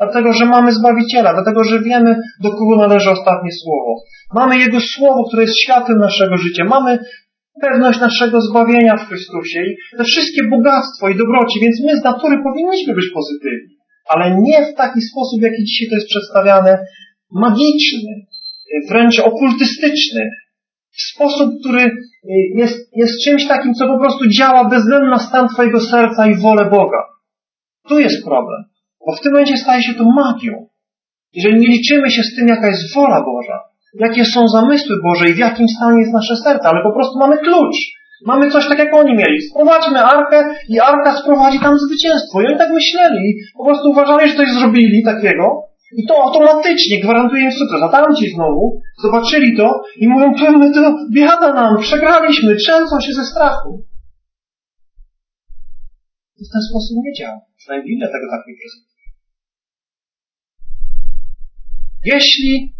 Speaker 1: Dlatego, że mamy Zbawiciela, dlatego, że wiemy, do kogo należy ostatnie słowo. Mamy Jego słowo, które jest światłem naszego życia. Mamy pewność naszego zbawienia w Chrystusie i te wszystkie bogactwo i dobroci, więc my z natury powinniśmy być pozytywni. Ale nie w taki sposób, jaki dzisiaj to jest przedstawiane, magiczny, wręcz okultystyczny, w sposób, który jest, jest czymś takim, co po prostu działa bez względu na stan Twojego serca i wolę Boga. Tu jest problem, bo w tym momencie staje się to magią. Jeżeli nie liczymy się z tym, jaka jest wola Boża, jakie są zamysły Boże i w jakim stanie jest nasze serce, ale po prostu mamy klucz. Mamy coś tak, jak oni mieli. Sprowadźmy arkę i arka sprowadzi tam zwycięstwo. I oni tak myśleli. Po prostu uważali, że coś zrobili takiego i to automatycznie gwarantuje im sukces. A tamci znowu zobaczyli to i mówią, my to biada nam, przegraliśmy, trzęsą się ze strachu. I w ten sposób nie działa. Przynajmniej Biblia tego tak nie. Jeśli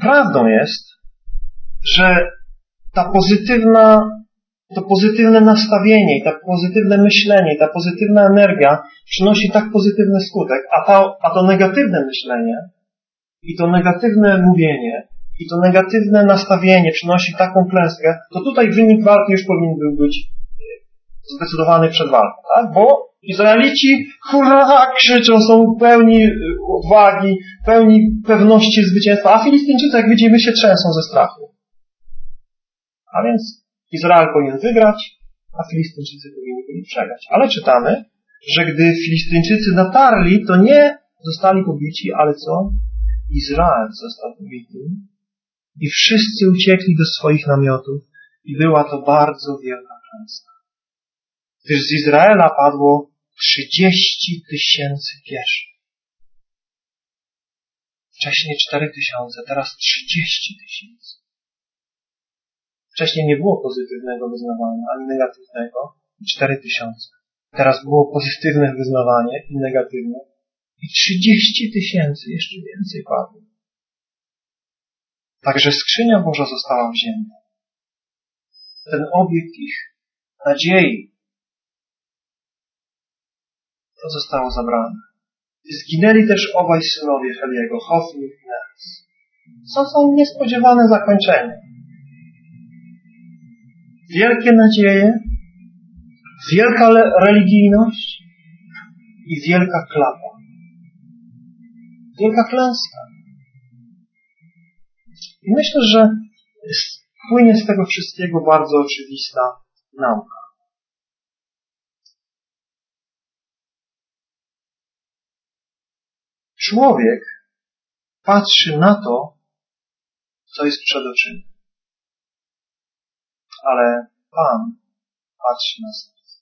Speaker 1: prawdą jest, że ta pozytywna, to pozytywne nastawienie, ta pozytywne myślenie, ta pozytywna energia przynosi tak pozytywny skutek, a, ta, a to negatywne myślenie i to negatywne mówienie i to negatywne nastawienie przynosi taką klęskę, to tutaj wynik walki już powinien był być zdecydowany przed walką, tak? Bo Izraelici hurra, krzyczą, są pełni y, odwagi, pełni pewności zwycięstwa, a Filistyńczycy, jak widzimy, się trzęsą ze strachu. A więc Izrael powinien wygrać, a Filistyńczycy powinni byli przegrać. Ale czytamy, że gdy Filistyńczycy natarli, to nie zostali pobici, ale co? Izrael został pobity i wszyscy uciekli do swoich namiotów i była to bardzo wielka klęska. Gdyż z Izraela padło 30 tysięcy pieszych. Wcześniej 4 tysiące, teraz 30 tysięcy. Wcześniej nie było pozytywnego wyznawania, ani negatywnego, i 4 tysiące. Teraz było pozytywne wyznawanie i negatywne, i 30 tysięcy, jeszcze więcej padło. Także skrzynia Boża została wzięta. Ten obiekt ich nadziei, to zostało zabrane. Zginęli też obaj synowie Heliego, Hofni i Nes. Co są niespodziewane zakończenie. Wielkie nadzieje, wielka religijność i wielka klapa. Wielka klęska. I myślę, że płynie z tego wszystkiego bardzo oczywista nauka. Człowiek patrzy na to, co jest przed oczyma. Ale Pan patrzy na serce.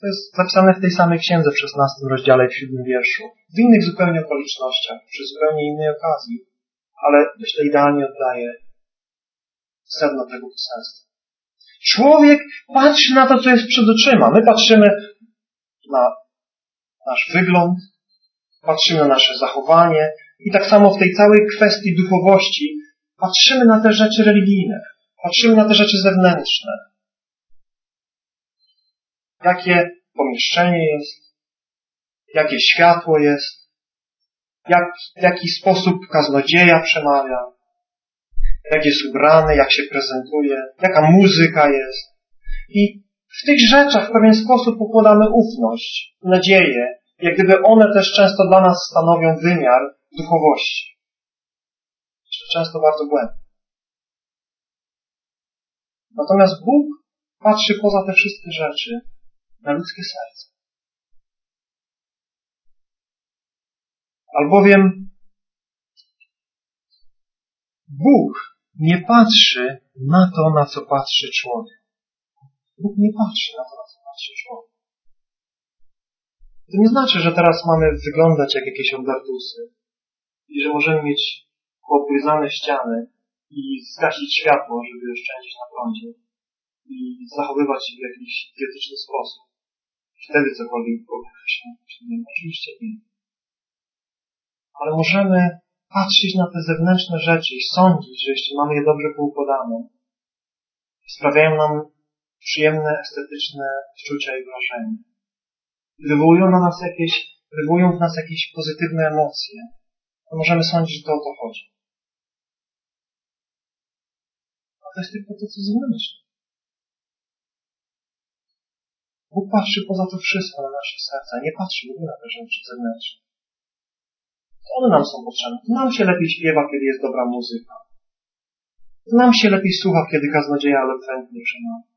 Speaker 1: To jest zapisane w tej samej księdze w 16 rozdziale, w 7 wierszu. W innych zupełnie okolicznościach, przy zupełnie innej okazji, ale myślę idealnie oddaje sedno tego poselstwa. Człowiek patrzy na to, co jest przed oczyma. My patrzymy na nasz wygląd, patrzymy na nasze zachowanie i tak samo w tej całej kwestii duchowości patrzymy na te rzeczy religijne, patrzymy na te rzeczy zewnętrzne. Jakie pomieszczenie jest, jakie światło jest, jak, w jaki sposób kaznodzieja przemawia, jak jest ubrany, jak się prezentuje, jaka muzyka jest. I w tych rzeczach w pewien sposób układamy ufność, nadzieję, jak gdyby one też często dla nas stanowią wymiar duchowości. Często bardzo błędny. Natomiast Bóg patrzy poza te wszystkie rzeczy na ludzkie serce. Albowiem Bóg nie patrzy na to, na co patrzy człowiek. Bóg nie patrzy na to, na co patrzy człowiek. To nie znaczy, że teraz mamy wyglądać jak jakieś obdartusy i że możemy mieć poobgryzane ściany i zgasić światło, żeby oszczędzić na prądzie i zachowywać się w jakiś idiotyczny sposób. Wtedy cokolwiek się Oczywiście nie. Ale możemy patrzeć na te zewnętrzne rzeczy i sądzić, że jeśli mamy je dobrze poukładane, sprawiają nam przyjemne, estetyczne wczucia i wrażenie wywołują na nas jakieś, wywołują w nas jakieś pozytywne emocje, to możemy sądzić, że to o to chodzi. A to jest tylko to, co zewnętrzne. Bóg patrzy poza to wszystko na nasze serca, nie patrzy w ogóle na te rzeczy zewnętrzne. To one nam są potrzebne. To nam się lepiej śpiewa, kiedy jest dobra muzyka. To nam się lepiej słucha, kiedy kaznodzieja elokwentnie przemawia.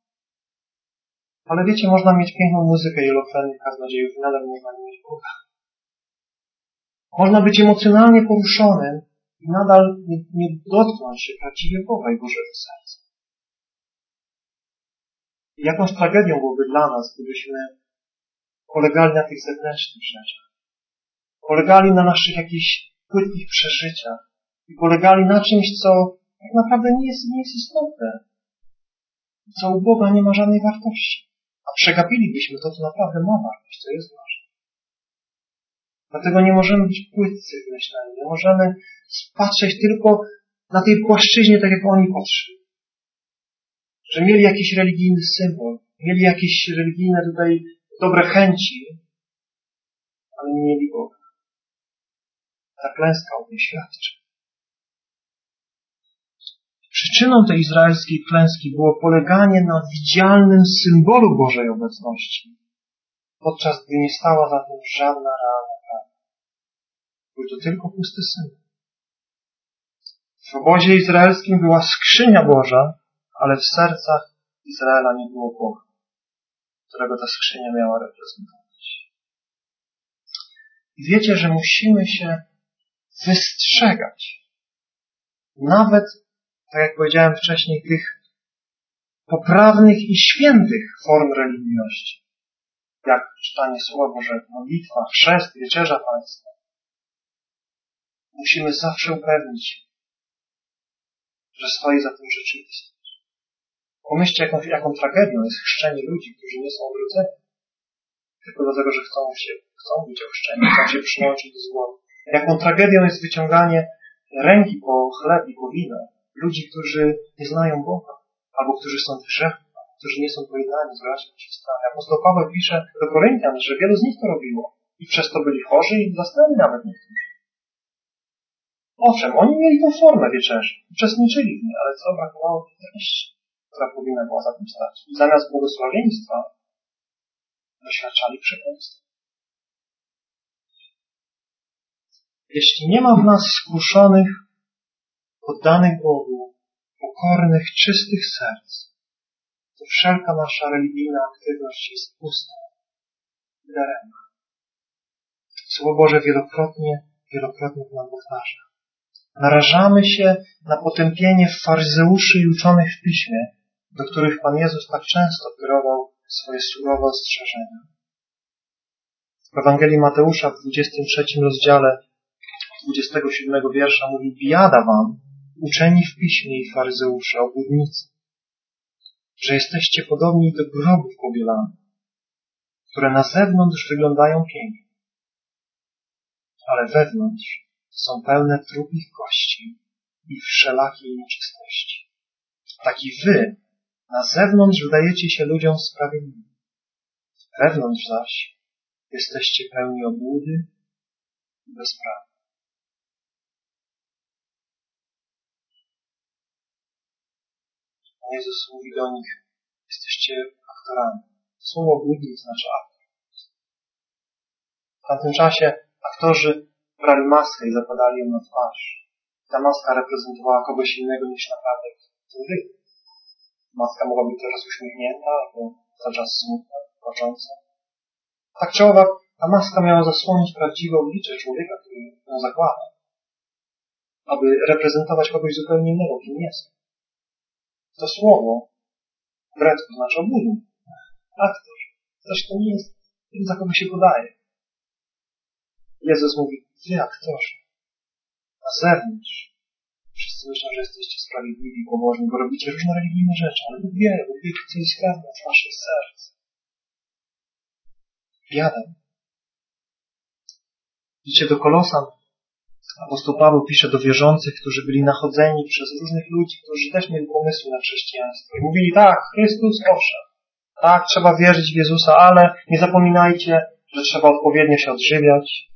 Speaker 1: Ale wiecie, można mieć piękną muzykę i elokwentnych kaznodziejów i nadal można nie mieć Boga. Można być emocjonalnie poruszonym i nadal nie, nie dotknąć się prawdziwie Boga i Bożego serca. Jakąś tragedią byłoby dla nas, gdybyśmy polegali na tych zewnętrznych rzeczach. Polegali na naszych jakichś płytkich przeżyciach i polegali na czymś, co tak naprawdę nie jest, nie jest istotne. Co u Boga nie ma żadnej wartości. A przegapilibyśmy to, co naprawdę ma wartość, co jest ważne. Dlatego nie możemy być płytcy w myśleniu. Nie możemy patrzeć tylko na tej płaszczyźnie, tak jak oni patrzyli. Że mieli jakiś religijny symbol, mieli jakieś religijne tutaj dobre chęci, ale nie mieli Boga. Ta klęska o tym świadczy. Przyczyną tej izraelskiej klęski było poleganie na widzialnym symbolu Bożej obecności, podczas gdy nie stała za tym żadna realna prawda. Był to tylko pusty symbol. W obozie izraelskim była skrzynia Boża, ale w sercach Izraela nie było Boga, którego ta skrzynia miała reprezentować. I wiecie, że musimy się wystrzegać nawet tak jak powiedziałem wcześniej, tych poprawnych i świętych form religijności, jak czytanie Słowa Bożego, modlitwa, chrzest, wieczerza Państwa. Musimy zawsze upewnić się, że stoi za tym rzeczywistość. Pomyślcie, jaką, jaką tragedią jest chrzczenie ludzi, którzy nie są obrodzeni. Tylko dlatego, że chcą się, chcą być ochrzczeni, chcą się przyłączyć do zła. Jaką tragedią jest wyciąganie ręki po chleb i po wino, ludzi, którzy nie znają Boga, albo którzy są w grzechu, którzy nie są pojednani z braćmi i siostrami. Apostoł Paweł pisze do Koryntian, że wielu z nich to robiło i przez to byli chorzy i zasnęli nawet niektórzy. Owszem, oni mieli tą formę wieczerzy, uczestniczyli w niej, ale co brakowało treści, która powinna była za tym stać. I zamiast błogosławieństwa doświadczali przekleństwa. Jeśli nie ma w nas skruszonych poddanych Bogu, pokornych, czystych serc, to wszelka nasza religijna aktywność jest pusta i daremna. Słowo Boże wielokrotnie, wielokrotnie nam powtarza. Narażamy się na potępienie faryzeuszy i uczonych w piśmie, do których Pan Jezus tak często kierował swoje surowe ostrzeżenia. W Ewangelii Mateusza w 23 rozdziale 27 wiersza mówi Biada wam, uczeni w piśmie i faryzeusze, obłudnicy, że jesteście podobni do grobów pobielanych, które na zewnątrz wyglądają pięknie, ale wewnątrz są pełne trupich kości i wszelakiej nieczystości. Tak i wy na zewnątrz wydajecie się ludziom sprawiedliwi. Wewnątrz zaś jesteście pełni obłudy i bezprawy. Jezus mówi do nich, jesteście aktorami. Słowo budnik znaczy aktor. W tamtym czasie aktorzy brali maskę i zakładali ją na twarz. Ta maska reprezentowała kogoś innego niż naprawdę ten wy. Maska mogła być teraz uśmiechnięta albo cały czas smutna, płacząca. Tak czy owak, ta maska miała zasłonić prawdziwe oblicze człowieka, który ją zakłada, aby reprezentować kogoś zupełnie innego, kim jest to słowo grecku znaczy obudnik, aktor. Zresztą nie jest tym, za kogo się podaje. Jezus mówi, wy aktorzy, na zewnątrz wszyscy myślą, że jesteście sprawiedliwi, pobożni, bo robicie różne religijne rzeczy, ale Bóg wie, Bóg wie, co jest wewnątrz waszych serc. Biada. Idzie do Kolosan, Apostoł Paweł pisze do wierzących, którzy byli nachodzeni przez różnych ludzi, którzy też mieli pomysły na chrześcijaństwo. I mówili, tak, Chrystus owszem, tak, trzeba wierzyć w Jezusa, ale nie zapominajcie, że trzeba odpowiednio się odżywiać.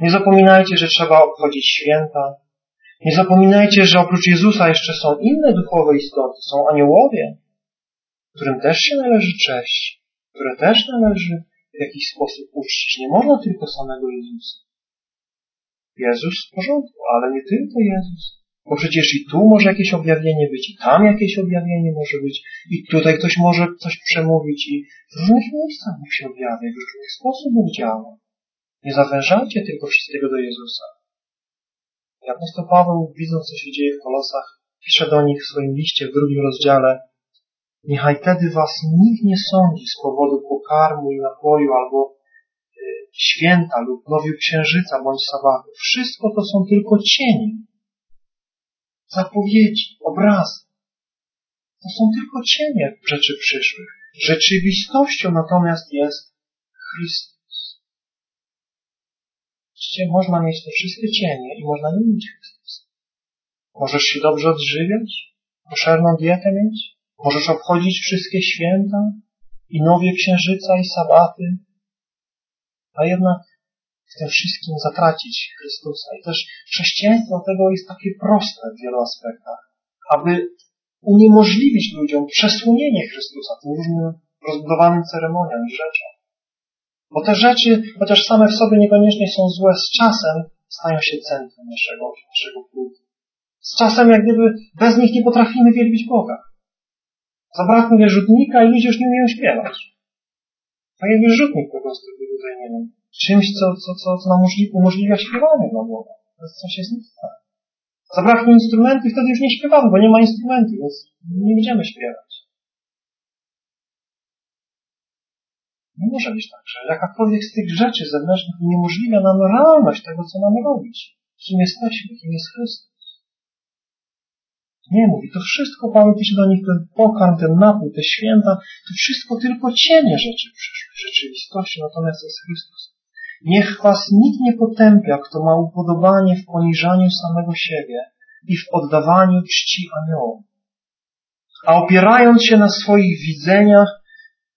Speaker 1: Nie zapominajcie, że trzeba obchodzić święta. Nie zapominajcie, że oprócz Jezusa jeszcze są inne duchowe istoty, są aniołowie, którym też się należy cześć, które też należy w jakiś sposób uczcić. Nie można tylko samego Jezusa. Jezus w porządku, ale nie tylko Jezus. Bo przecież i tu może jakieś objawienie być, i tam jakieś objawienie może być, i tutaj ktoś może coś przemówić, i w różnych miejscach Bóg się objawia, w różny sposób Bóg działa. Nie zawężajcie tylko wszystkiego do Jezusa. I apostoł Paweł, widząc co się dzieje w Kolosach, pisze do nich w swoim liście w drugim rozdziale Niechaj tedy was nikt nie sądzi z powodu pokarmu i napoju albo święta lub nowiu księżyca bądź sabatu. Wszystko to są tylko cienie, zapowiedzi, obrazy. To są tylko cienie rzeczy przyszłych. Rzeczywistością natomiast jest Chrystus. Widzicie, można mieć te wszystkie cienie i można nie mieć Chrystusa. Możesz się dobrze odżywiać, poszerną dietę mieć, możesz obchodzić wszystkie święta i nowie księżyca i sabaty, a jednak w tym wszystkim zatracić Chrystusa. I też chrześcijaństwo tego jest takie proste w wielu aspektach, aby uniemożliwić ludziom przesłonienie Chrystusa tym różnym rozbudowanym ceremoniom i rzeczom. Bo te rzeczy, chociaż same w sobie niekoniecznie są złe, z czasem stają się centrum naszego, naszego kultu. Z czasem jak gdyby bez nich nie potrafimy wielbić Boga. Zabraknie rzutnika i ludzie już nie umieją śpiewać. Tak jakby rzutnik po prostu czymś, co, co, co, co nam umożliwia śpiewanie dla Boga. To jest coś jest nie tak. Zabraknie instrumentu i wtedy już nie śpiewamy, bo nie ma instrumentu, więc nie będziemy śpiewać. Nie może być tak, że jakakolwiek z tych rzeczy zewnętrznych uniemożliwia nam realność tego, co mamy robić. Kim jesteśmy, kim jest Chrystus. Nie mówi, to wszystko, Paweł pisze do nich, ten pokarm, ten napój, te święta, to wszystko tylko cienie rzeczy przyszłych, rzeczywistości, natomiast jest Chrystus. Niech was nikt nie potępia, kto ma upodobanie w poniżaniu samego siebie i w oddawaniu czci aniołom. A opierając się na swoich widzeniach,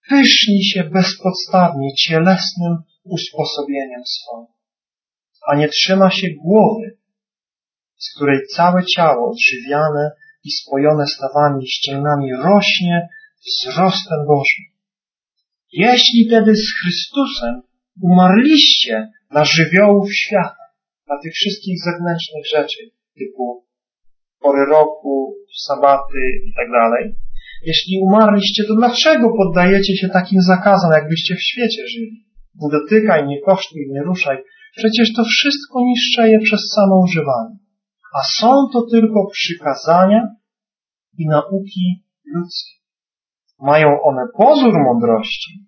Speaker 1: pyszni się bezpodstawnie cielesnym usposobieniem swoim, a nie trzyma się głowy, z której całe ciało odżywiane i spojone stawami i ścięgnami rośnie wzrostem Bożym. Jeśli tedy z Chrystusem umarliście na żywiołów świata, na tych wszystkich zewnętrznych rzeczy, typu pory roku, sabaty i tak dalej, jeśli umarliście, to dlaczego poddajecie się takim zakazom, jakbyście w świecie żyli? Nie dotykaj, nie kosztuj, nie ruszaj. Przecież to wszystko niszczeje przez samo używanie. A są to tylko przykazania i nauki ludzkie. Mają one pozór mądrości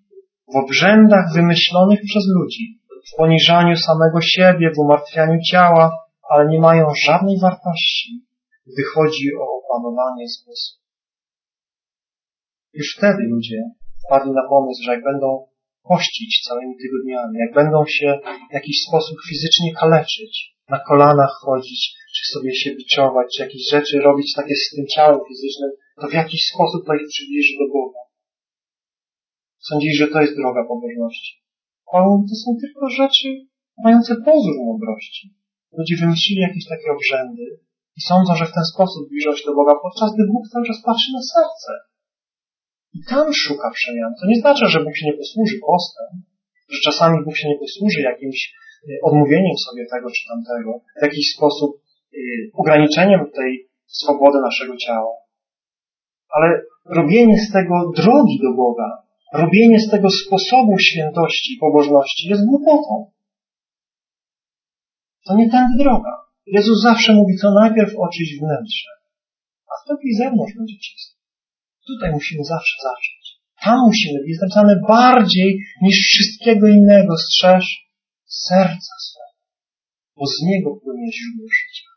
Speaker 1: w obrzędach wymyślonych przez ludzi, w poniżaniu samego siebie, w umartwianiu ciała, ale nie mają żadnej wartości, gdy chodzi o opanowanie zmysłu. Już wtedy ludzie wpadli na pomysł, że jak będą pościć całymi tygodniami, jak będą się w jakiś sposób fizycznie kaleczyć, na kolanach chodzić, czy sobie się biczować, czy jakieś rzeczy robić takie z tym ciałem fizycznym, to w jakiś sposób to ich przybliży do Boga. Sądzili, że to jest droga pobożności. Ale to są tylko rzeczy mające pozór mądrości. Ludzie wymyślili jakieś takie obrzędy i sądzą, że w ten sposób zbliżą się do Boga, podczas gdy Bóg cały czas patrzy na serce. I tam szuka przemian. To nie znaczy, że Bóg się nie posłuży postem, że czasami Bóg się nie posłuży jakimś y, odmówieniem sobie tego czy tamtego, w jakiś sposób ograniczeniem tej swobody naszego ciała. Ale robienie z tego drogi do Boga, robienie z tego sposobu świętości i pobożności jest głupotą. To nie tędy droga. Jezus zawsze mówi, co najpierw oczyść wnętrze, a wtedy i zewnątrz będzie czyste. Tutaj musimy zawsze zacząć. Tam musimy być napisane bardziej niż wszystkiego innego. Strzeż serca swego, bo z niego płynie źródło życia.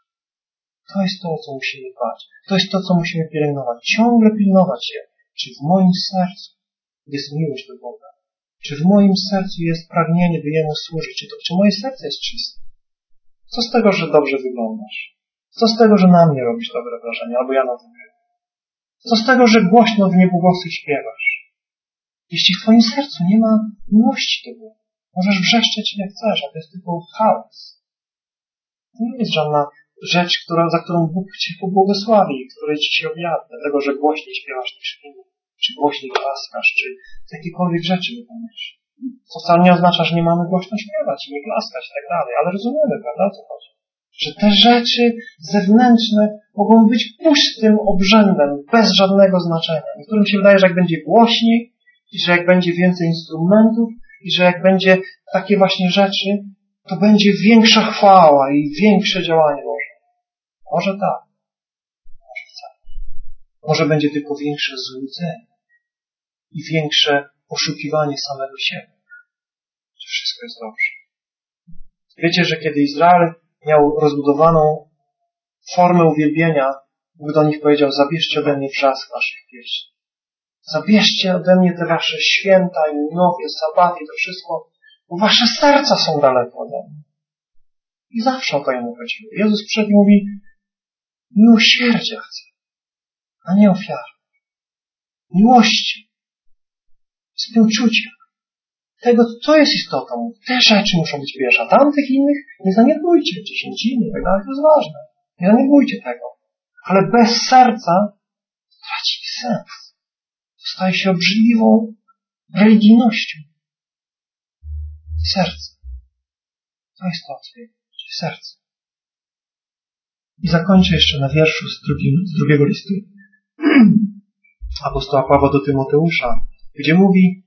Speaker 1: To jest to, co musimy dbać. To jest to, co musimy pielęgnować. Ciągle pilnować się, czy w moim sercu jest miłość do Boga. Czy w moim sercu jest pragnienie, by Jemu służyć? Czy, to, czy moje serce jest czyste? Co z tego, że dobrze wyglądasz? Co z tego, że na mnie robisz dobre wrażenie, albo ja na tobie? Co z tego, że głośno w niebogłosy śpiewasz? Jeśli w Twoim sercu nie ma miłości do Boga, możesz wrzeszczeć ile chcesz, a to jest tylko chaos. To nie jest żadna rzecz, która, za którą Bóg Cię pobłogosławi, której Ci się objawia, dlatego, że głośniej śpiewasz niż inni, czy głośniej klaskasz, czy jakiekolwiek rzeczy wykonujesz. Co wcale nie oznacza, że nie mamy głośno śpiewać i nie klaskać i tak dalej, ale rozumiemy, prawda, o co chodzi? Że te rzeczy zewnętrzne mogą być pustym obrzędem, bez żadnego znaczenia. Niektórym się wydaje, że jak będzie głośniej, i że jak będzie więcej instrumentów, i że jak będzie takie właśnie rzeczy, to będzie większa chwała i większe działanie Boże. Może tak. Może wcale. Może będzie tylko większe złudzenie i większe poszukiwanie samego siebie. Że wszystko jest dobrze. Wiecie, że kiedy Izrael miał rozbudowaną formę uwielbienia, Bóg do nich powiedział, zabierzcie ode mnie wrzask waszych pieśni. Zabierzcie ode mnie te wasze święta i nowie, sabaty, to wszystko, bo wasze serca są daleko ode mnie. I zawsze o to jemu chodziło. Jezus przed mówi, miłosierdzia chcę, a nie ofiary. Miłości, współczucia. Tego, to jest istotą. Te rzeczy muszą być pierwsze, a tamtych innych nie zaniedbujcie, dziesięciny, tak dalej, to jest ważne. Nie zaniedbujcie tego. Ale bez serca traci sens. Staje się obrzydliwą religijnością. Serce. To jest to, co serce. I zakończę jeszcze na wierszu z, drugim, z drugiego listu apostoła Pawła do Tymoteusza, gdzie mówi,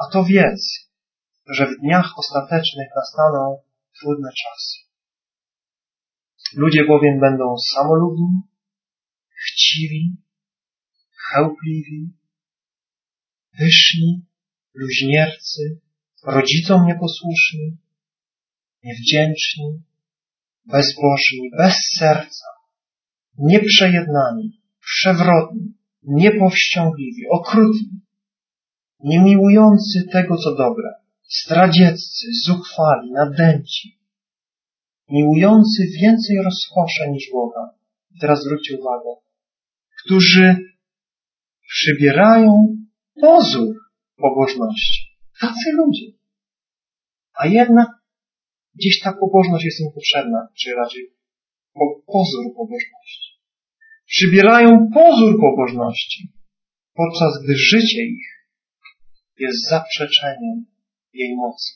Speaker 1: a to wiedz, że w dniach ostatecznych nastaną trudne czasy. Ludzie bowiem będą samolubni, chciwi, chełpliwi, pyszni, luźniercy, rodzicom nieposłuszni, niewdzięczni, bezbożni, bez serca, nieprzejednani, przewrotni, niepowściągliwi, okrutni, niemiłujący tego, co dobre, zdradzieccy, zuchwali, nadęci, miłujący więcej rozkosze niż Boga. I teraz zwróćcie uwagę, którzy przybierają pozór pobożności. Tacy ludzie. A jednak gdzieś ta pobożność jest im potrzebna, czy raczej pozór pobożności. Przybierają pozór pobożności, podczas gdy życie ich jest zaprzeczeniem jej mocy.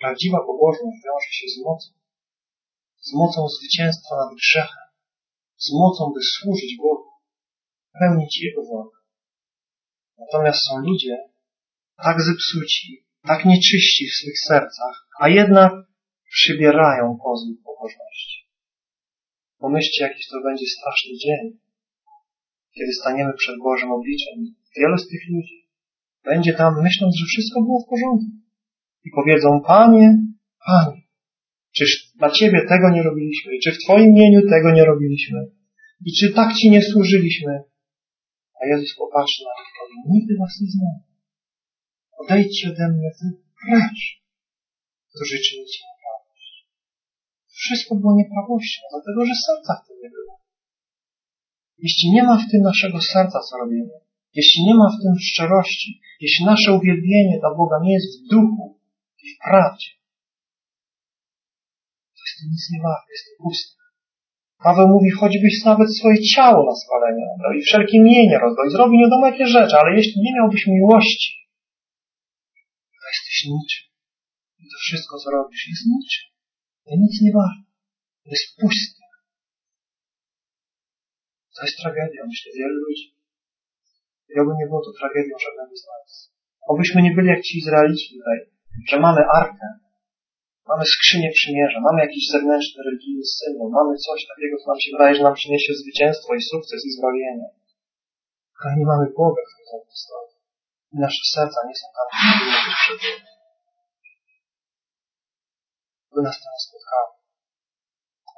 Speaker 1: Prawdziwa pobożność wiąże się z mocą. Z mocą zwycięstwa nad grzechem. Z mocą, by służyć Bogu. Pełnić Jego wolę. Natomiast są ludzie tak zepsuci, tak nieczyści w swych sercach, a jednak przybierają pozór pobożności. Pomyślcie, jakiś to będzie straszny dzień, kiedy staniemy przed Bożym obliczem. Wielu z tych ludzi będzie tam myśląc, że wszystko było w porządku i powiedzą, Panie, Panie, czyż dla Ciebie tego nie robiliśmy, czy w Twoim imieniu tego nie robiliśmy, i czy tak Ci nie służyliśmy? A Jezus popatrzy na nich i nigdy Was nie znam. Odejdźcie ode mnie wy precz, którzy czynicie. Wszystko było nieprawością, dlatego że serca w tym nie było. Jeśli nie ma w tym naszego serca, co robimy, jeśli nie ma w tym szczerości, jeśli nasze uwielbienie dla Boga nie jest w duchu, i w prawdzie. To jest to nic nie warte, jest to puste. Paweł mówi, choćbyś nawet swoje ciało na spalenie oddał i wszelkie mienie rozdał i zrobił nie wiadomo jakie rzeczy, ale jeśli nie miałbyś miłości, to jesteś niczym. I to wszystko, co robisz, jest niczym. To nic nie warte. Jest puste. To jest tragedia, myślę, wielu ludzi. I oby nie było to tragedią żadnego z nas. Obyśmy nie byli jak ci Izraelici tutaj, że mamy arkę, mamy skrzynię przymierza, mamy jakiś zewnętrzny religijny symbol, mamy coś takiego, co nam się wydaje, że nam przyniesie zwycięstwo i sukces i zbawienie. Ale nie mamy Boga, który to postawi. I nasze serca nie są tam, gdzie być przed Bogiem. By nas to nie spotkało.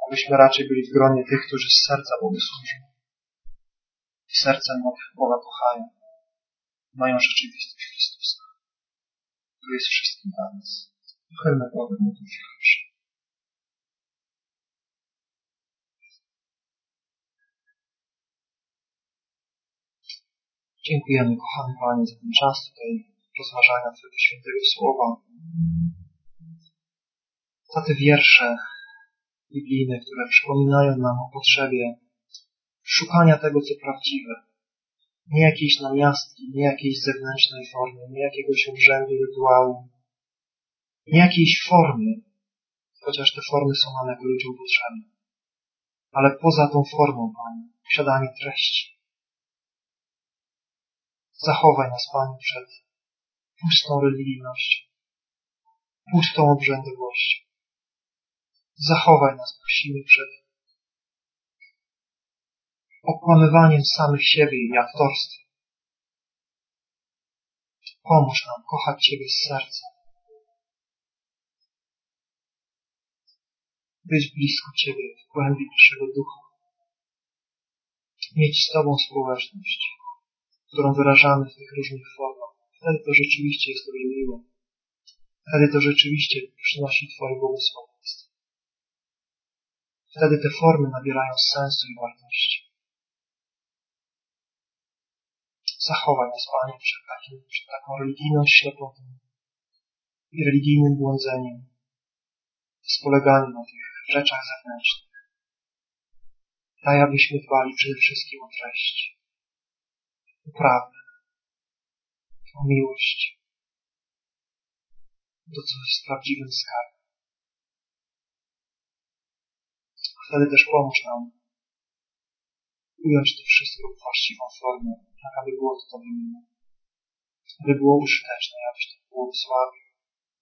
Speaker 1: Abyśmy raczej byli w gronie tych, którzy z serca Bogu służą. I sercem Boga kochają. Mają rzeczywistość Chrystusa który jest wszystkim dla nas. Chylmy głowę, módlmy się proszę. Dziękujemy, kochany Panie, za ten czas tutaj rozważania Twojego świętego słowa. Za te wiersze biblijne, które przypominają nam o potrzebie szukania tego, co prawdziwe, nie jakiejś namiastki, nie jakiejś zewnętrznej formy, nie jakiegoś urzędu, rytuału, nie jakiejś formy, chociaż te formy są nam jako ludziom potrzebne. Ale poza tą formą, Panie, posiadanie treści. Zachowaj nas, Panie, przed pustą religijnością, pustą obrzędowością. Zachowaj nas, prosimy, przed okłamywaniem samych siebie i aktorstwem. Pomóż nam kochać Ciebie z serca. Być blisko Ciebie w głębi naszego ducha. Mieć z Tobą społeczność, którą wyrażamy w tych różnych formach. Wtedy to rzeczywiście jest Tobie miłe. Wtedy to rzeczywiście przynosi Twoje błogosławieństwo. Wtedy te formy nabierają sensu i wartości. Zachowaj nas, Panie, przed, takim, przed taką religijną ślepotą i religijnym błądzeniem, z poleganiem na tych rzeczach zewnętrznych. Daj, abyśmy dbali przede wszystkim o treść, o prawdę, o miłość, to, co jest prawdziwym skarbem. Wtedy też pomóż nam ująć to wszystko w właściwą formę, tak aby było to Tobie miłe, aby było użyteczne, abyś to błogosławił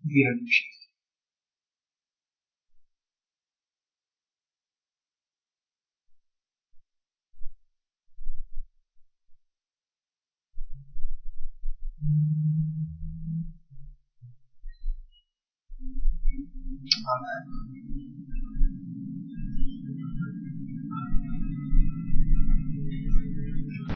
Speaker 1: wielbił się w Amen.